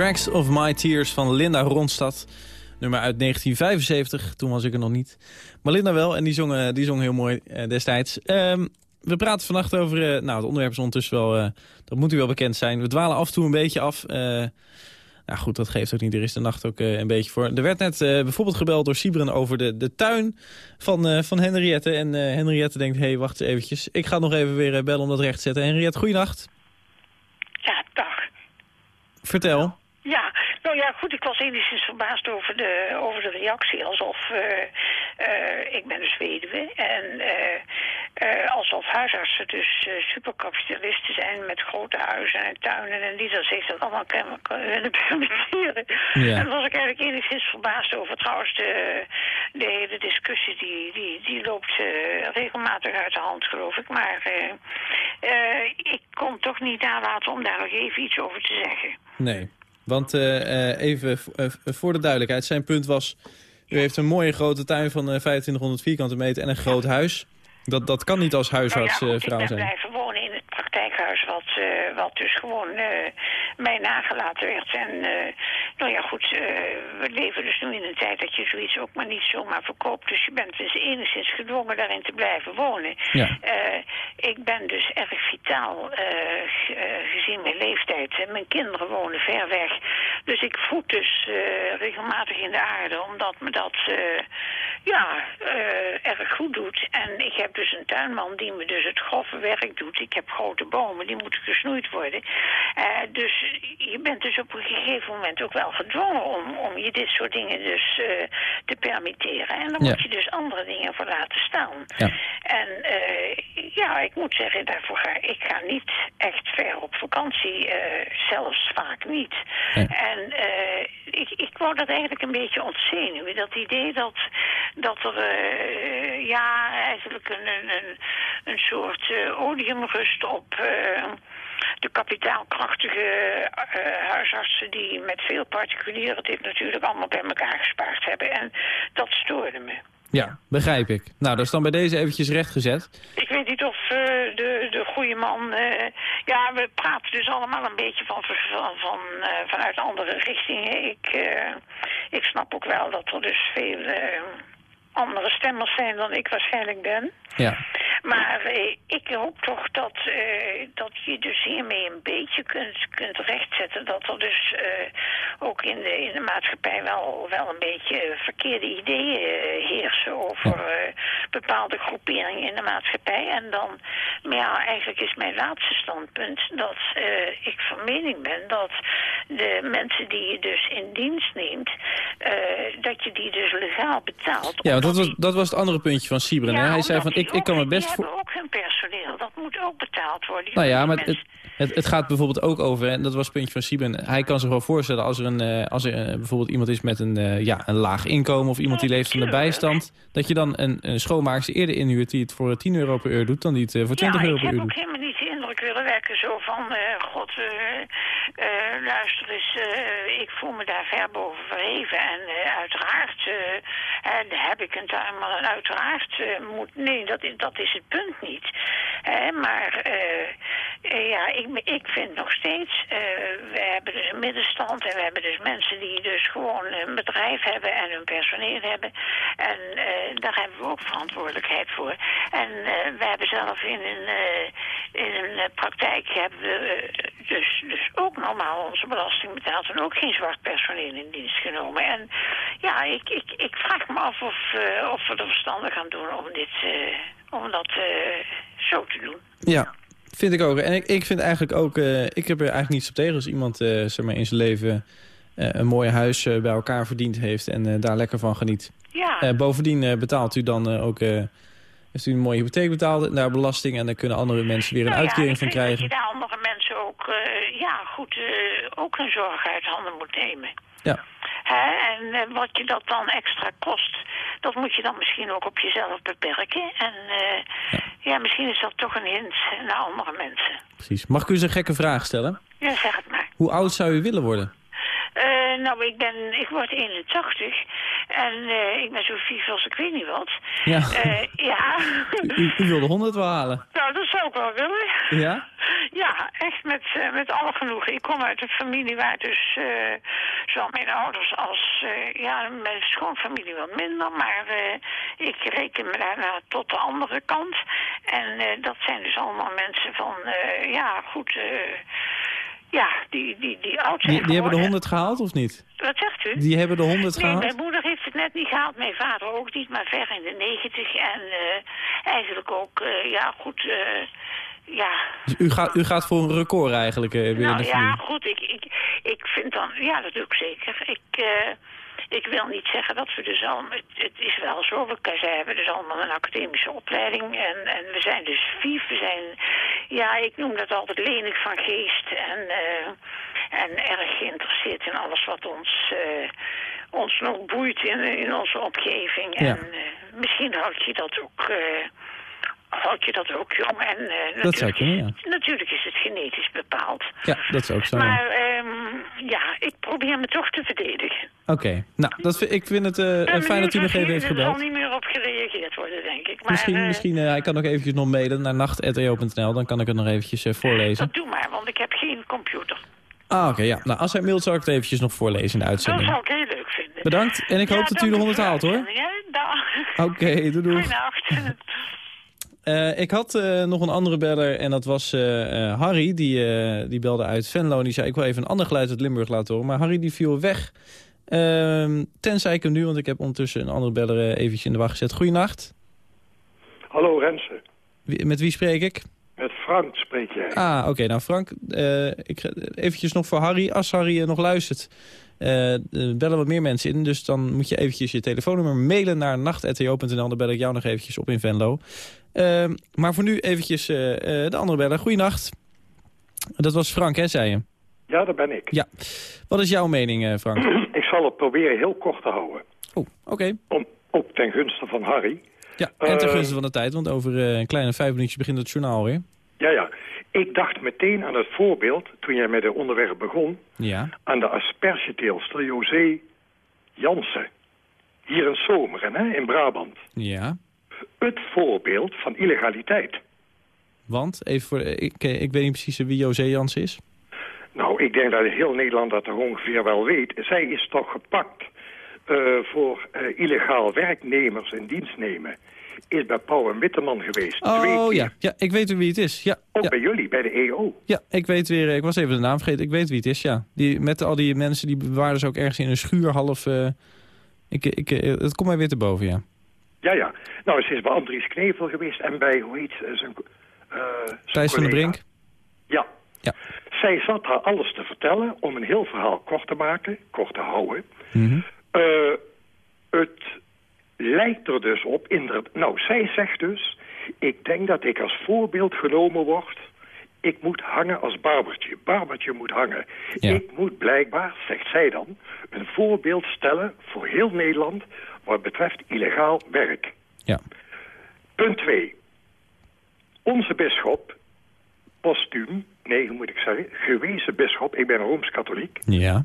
Tracks of My Tears van Linda Ronstad. Nummer uit 1975, toen was ik er nog niet. Maar Linda wel, en die zong, die zong heel mooi eh, destijds. Ehm, we praten vannacht over, eh, nou het onderwerp is ondertussen wel, eh, dat moet u wel bekend zijn. We dwalen af en toe een beetje af. Nou goed, dat geeft ook niet, er is de nacht ook een beetje voor. Er werd net bijvoorbeeld gebeld door Sibren over de, de tuin van, van Henriette. En Henriette denkt, hé hey, wacht eens eventjes. Ik ga nog even weer bellen om dat recht te zetten. Henriette, goeienacht. Ja, dag. Vertel. Ja, nou ja, goed, ik was enigszins verbaasd over de, over de reactie. Alsof, eh, eh, ik ben dus weduwe, en eh, alsof huisartsen dus superkapitalisten zijn met grote huizen en tuinen en die dan zich dat allemaal kunnen permitteren. Ja. En daar was ik eigenlijk enigszins verbaasd over. Trouwens, de, de hele discussie die, die, die loopt eh, regelmatig uit de hand, geloof ik. Maar ik kon toch niet nalaten om daar nog even iets over te zeggen. Nee, want eh, eh, even eh, voor de duidelijkheid. Zijn punt was, u heeft een mooie grote tuin van eh, 2500 vierkante meter en een groot huis. Dat, dat kan niet als Nou ja, eh, goed, vrouw ik ben zijn. blijven wonen in het praktijkhuis, wat, wat dus gewoon eh, mij nagelaten werd. En eh, nou ja, goed, eh, we leven dus nu in een tijd dat je zoiets ook maar niet zomaar verkoopt. Dus je bent dus enigszins gedwongen daarin te blijven wonen. Ja. Eh, ik ben dus erg vitaal eh, gezien mijn leeftijd. En mijn kinderen wonen ver weg. Dus ik voed dus regelmatig in de aarde, omdat me dat ja, erg goed doet. En ik heb dus een tuinman die me dus het grove werk doet. Ik heb grote bomen, die moeten gesnoeid worden. Dus je bent dus op een gegeven moment ook wel gedwongen om, om je dit soort dingen dus eh, te permitteren. En dan Ja. moet je dus andere dingen voor laten staan. Ja. En eh, ja, ik moet zeggen, daarvoor ga ik ga niet echt ver op vakantie, eh, zelfs vaak niet. En ik, ik wou dat eigenlijk een beetje ontzenuwen. Dat idee dat, dat er ja, eigenlijk een, een, een, soort odium rust op de kapitaalkrachtige huisartsen die met veel particulieren dit natuurlijk allemaal bij elkaar gespaard hebben. En dat stoorde me. Ja, begrijp ik. Nou, dat is dan bij deze eventjes rechtgezet. Ik weet niet of eh, de, de goede man... eh, ja, we praten dus allemaal een beetje van, van, van, eh, vanuit andere richtingen. Ik, ik snap ook wel dat er dus veel andere stemmers zijn dan ik waarschijnlijk ben. Ja. Maar eh, ik hoop toch dat, eh, dat je dus hiermee een beetje kunt, kunt rechtzetten... dat er dus eh, ook in de, in de maatschappij wel, wel een beetje verkeerde ideeën heersen... over bepaalde groeperingen in de maatschappij. En dan, maar ja, eigenlijk is mijn laatste standpunt dat ik van mening ben... dat de mensen die je dus in dienst neemt, dat je die dus legaal betaalt. Ja, want dat was, dat was het andere puntje van Sibren. hè? Hij zei van, ik, ik kan me best. Hebben ook hun personeel. Dat moet ook betaald worden. Nou ja, maar het, het, het gaat bijvoorbeeld ook over, en dat was het puntje van Sieben... hij kan zich wel voorstellen als er, een, eh, als er eh, bijvoorbeeld iemand is met een, eh, ja, een laag inkomen... of iemand die leeft van de bijstand... dat je dan een, een schoonmaakster eerder inhuurt die het voor 10 euro per uur doet... dan die het voor 20 ja, euro ik per heb uur ook doet. helemaal niet de indruk willen zo van... eh, god, eh, eh, luister eens, ik voel me daar ver boven verheven. En uiteraard heb ik een tuin, maar uiteraard moet... Nee, dat, is- dat is het punt niet. Maar ja, ik, ik vind nog steeds... we hebben dus een middenstand en we hebben dus mensen die dus gewoon een bedrijf hebben en hun personeel hebben. En daar hebben we ook verantwoordelijkheid voor. En we hebben zelf in een, in een eh, praktijk hebben we eh, dus, dus ook normaal onze belasting betaald en ook geen zwart personeel in dienst genomen. En ja, ik, ik, ik vraag me af of, eh, of we er verstandig aan doen om, dit, eh, om dat zo te doen. Ja, vind ik ook. En ik, ik vind eigenlijk ook, ik heb er eigenlijk niets op tegen als iemand zeg maar in zijn leven een mooi huis bij elkaar verdiend heeft en daar lekker van geniet. Ja. Bovendien betaalt u dan ook, heeft u een mooie hypotheek betaald, daar belasting en dan kunnen andere mensen weer een Nou ja, uitkering van krijgen. Dat je daar andere mensen ook, eh, ja, goed, eh, ook hun zorg uit handen moet nemen. Ja. Hè? En eh, wat je dat dan extra kost, dat moet je dan misschien ook op jezelf beperken. En eh, ja. misschien is dat toch een hint naar andere mensen. Precies. Mag ik u eens een gekke vraag stellen? Ja, zeg het maar. Hoe oud zou u willen worden? Eh, nou, ik ben, ik word 81 en eh, ik ben zo vies als ik weet niet wat. Ja. Eh, ja. U, u wilde 100 wel halen. nou, dat zou ik wel willen. Ja? Ja, echt met, met alle genoegen. Ik kom uit een familie waar dus eh, zowel mijn ouders als ja, mijn schoonfamilie wat minder. Maar eh, ik reken me daarna tot de andere kant. En dat zijn dus allemaal mensen van, eh, ja, goed, eh, ja, die, die, die oud zijn Die, die hebben de geworden. 100 gehaald of niet? Wat zegt u? Die hebben de 100 Nee, gehaald? mijn moeder heeft het net niet gehaald. Mijn vader ook niet, maar ver in de negentig. En eh, eigenlijk ook, eh, ja, goed, eh, ja... Dus u, gaat, u gaat voor een record eigenlijk binnen Nou de ja, goed, ik, ik, ik vind dan... Ja, dat doe ik zeker. Ik, eh, ik wil niet zeggen dat we dus al... Het, het is wel zo, we zij hebben dus allemaal een academische opleiding. En, en we zijn dus vief. We zijn, ja, ik noem dat altijd lenig van geest. En, eh, en erg geïnteresseerd in alles wat ons... eh, ons nog boeit in, in onze omgeving. Ja. En eh, misschien houd je dat ook... houd je dat ook jong. En, eh, Dat zou kunnen, is- Natuurlijk is het genetisch bepaald. Ja, dat is ook zo. ja. Maar ehm, ja, ik probeer me toch te verdedigen. Oké, nou, dat, vind- ik vind het eh, Ben fijn dat u nog even heeft Er zal gebeld. niet meer op gereageerd worden, denk ik. Maar Misschien, eh, misschien hij kan ook eventjes nog mailen naar nacht.eo.nl. Dan kan ik het nog eventjes voorlezen. dat doe maar, want ik heb geen computer. Ah, oké, ja. Nou, als hij mailt, zal ik het eventjes nog voorlezen in de Dat uitzending. zou ik heel leuk vinden. Bedankt en ik hoop dat u de 100 haalt, hoor. Ja, dag. Oké, doei doei. Goedenacht. Eh, ik had eh, nog een andere beller en dat was eh, Harry. Die, die belde uit Venlo en die zei... ik wil even een ander geluid uit Limburg laten horen. Maar Harry die viel weg. Ehm, tenzij ik hem nu, want ik heb ondertussen een andere beller eventjes in de wacht gezet. Goeienacht. Hallo Rensen, Wie- met wie spreek ik? met Frank spreek jij. Ah, oké. Nou, Frank, ik, eventjes nog voor Harry. Als Harry nog luistert, eh, bellen wat meer mensen in. Dus dan moet je eventjes je telefoonnummer mailen naar nacht.to.nl. Dan bel ik jou nog eventjes op in Venlo. Ehm, maar voor nu eventjes eh, eh, de andere beller. Goeienacht. Dat was Frank, hè, zei je? Ja, daar ben ik. Ja. Wat is jouw mening, eh, Frank? Ik zal het proberen heel kort te houden. Oh, oké. Om, ook ten gunste van Harry. Ja, en ten gunste van de tijd, want over een kleine vijf minuutjes begint het journaal weer. Ja, ja. Ik dacht meteen aan het voorbeeld, toen jij met het onderwerp begon... Ja. aan de aspergeteelster José Jansen. Hier in Zomeren, hè, in Brabant. Ja. Het voorbeeld van illegaliteit. Want, even voor, eh, ik, eh, ik weet niet precies wie José Jans is. Nou, ik denk dat heel Nederland dat toch ongeveer wel weet. Zij is toch gepakt eh, voor illegaal werknemers in dienst nemen. Is bij Pauw en Witteman geweest. Oh ja. ja, ik weet wie het is. Ja, Ook ja. bij jullie, bij de EO. ja, ik weet weer, ik was even de naam vergeten, ik weet wie het is, ja. Die, met al die mensen, die bewaren ze ook ergens in een schuur half... ik, ik, het komt mij weer te boven, ja. Ja, ja. Nou, ze is bij Andries Knevel geweest en bij, hoe heet zijn, eh, zijn Thijs van collega. Brink. Ja. Ja. Zij zat haar alles te vertellen om een heel verhaal kort te maken, kort te houden. Mhm. Eh, het lijkt er dus op. Nou, zij zegt dus, ik denk dat ik als voorbeeld genomen word. Ik moet hangen als barbertje. Barbertje moet hangen. Ja. Ik moet blijkbaar, zegt zij dan, een voorbeeld stellen voor heel Nederland wat betreft illegaal werk. Ja. Punt 2. Onze bisschop, postuum, nee, hoe moet ik zeggen, gewezen bisschop, ik ben Rooms-Katholiek, Ja.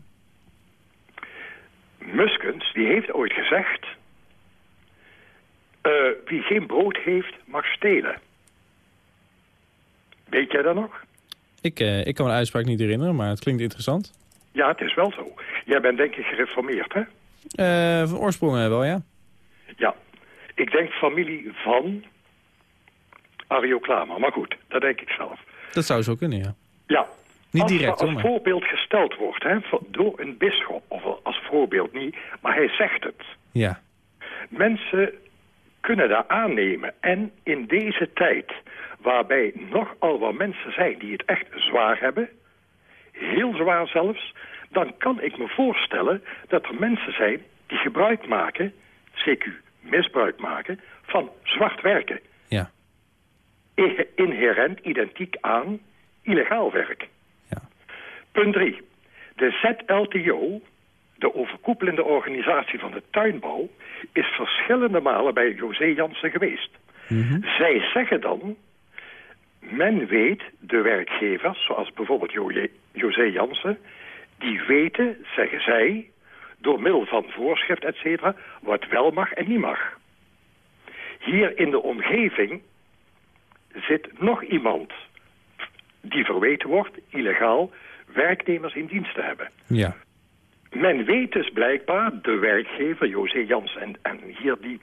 Muskens, die heeft ooit gezegd... eh, wie geen brood heeft, mag stelen. Weet jij dat nog? Ik, eh, ik kan de uitspraak niet herinneren, maar het klinkt interessant. Ja, het is wel zo. Jij bent denk ik gereformeerd, hè? Eh, van oorsprong eh, wel, ja. Ja. Ik denk familie van Ario Klamer. Maar goed, dat denk ik zelf. Dat zou zo kunnen, ja. Ja. Niet als direct, er hoor, als maar- voorbeeld gesteld wordt hè, door een bisschop, of als voorbeeld niet, maar hij zegt het. Ja. Mensen kunnen dat aannemen. En in deze tijd, waarbij nogal wat mensen zijn die het echt zwaar hebben, heel zwaar zelfs, dan kan ik me voorstellen dat er mensen zijn die gebruik maken, CQ misbruik maken, van zwart werken. Ja. Inherent identiek aan illegaal werk. Ja. Punt 3. De ZLTO, de overkoepelende organisatie van de tuinbouw, is verschillende malen bij José Jansen geweest. Zij zeggen dan, men weet, de werkgevers, zoals bijvoorbeeld Jo- José Jansen, die weten, zeggen zij, door middel van voorschrift, et cetera, wat wel mag en niet mag. Hier in de omgeving zit nog iemand die verweten wordt illegaal werknemers in dienst te hebben. Ja. Men weet dus blijkbaar, de werkgever, José Jans en, en hier die,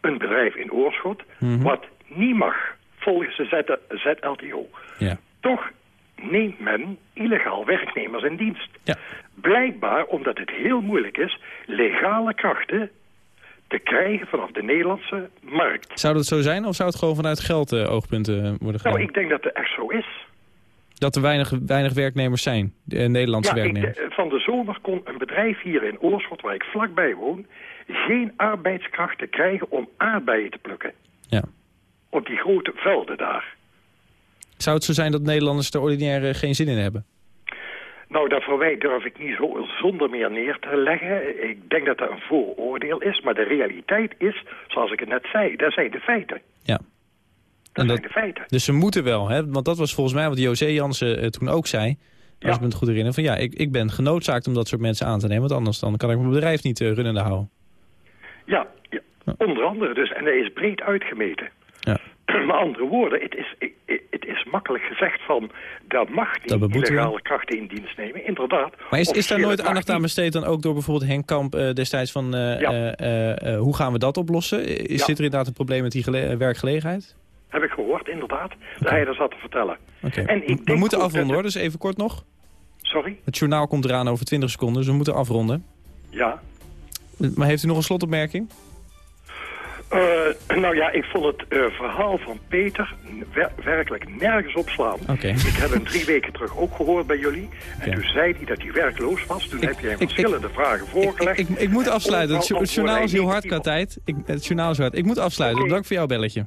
een bedrijf in Oorschot, Mhm. wat niet mag volgens de ZLTO. Ja. Toch neemt men illegaal werknemers in dienst. Ja. Blijkbaar omdat het heel moeilijk is legale krachten te krijgen vanaf de Nederlandse markt. Zou dat zo zijn of zou het gewoon vanuit geld eh, oogpunten worden gedaan? Nou, ik denk dat het echt zo is. Dat er weinig, weinig werknemers zijn, de Nederlandse ja, ik, werknemers. eh, van de zomer kon een bedrijf hier in Oorschot, waar ik vlakbij woon, geen arbeidskrachten krijgen om aardbeien te plukken. Ja. Op die grote velden daar. Zou het zo zijn dat Nederlanders er ordinair eh, geen zin in hebben? Nou, dat durf ik niet zo zonder meer neer te leggen. Ik denk dat dat een vooroordeel is, maar de realiteit is, zoals ik het net zei, dat zijn de feiten. Ja. Dat En zijn de feiten. Dus ze moeten wel, hè? want dat was volgens mij wat José Jansen eh, toen ook zei. Als ik me het goed herinner. Van ja, ik, ik ben genoodzaakt om dat soort mensen aan te nemen. Want anders dan kan ik mijn bedrijf niet uh, runnende houden. Ja, ja, onder andere dus. En dat is breed uitgemeten. Ja. Met andere woorden, het is, het is makkelijk gezegd van... dat mag niet Dat we. illegale krachten in dienst nemen. Inderdaad. Maar is, is daar nooit aandacht aan besteed dan ook door bijvoorbeeld Henk Kamp eh, destijds van... Ja. hoe gaan we dat oplossen? Is, Ja. Zit er inderdaad een probleem met die gele- werkgelegenheid? Heb ik gehoord, inderdaad. Dat hij dat zat te vertellen. Oké. En ik We moeten afronden hoor, dus even kort nog. Sorry? Het journaal komt eraan over 20 seconden, dus we moeten afronden. Ja. Maar heeft u nog een slotopmerking? Eh, nou ja, ik vond het eh, verhaal van Peter wer- werkelijk nergens opslaan. Oké. Ik heb hem drie weken terug ook gehoord bij jullie. En toen zei hij dat hij werkloos was. Toen heb je hem ik- verschillende vragen voorgelegd. Ik, ik moet En afsluiten. Het, journaal is heel hard qua tijd. Ik, het journaal is hard. Ik moet afsluiten. Dank voor jouw belletje.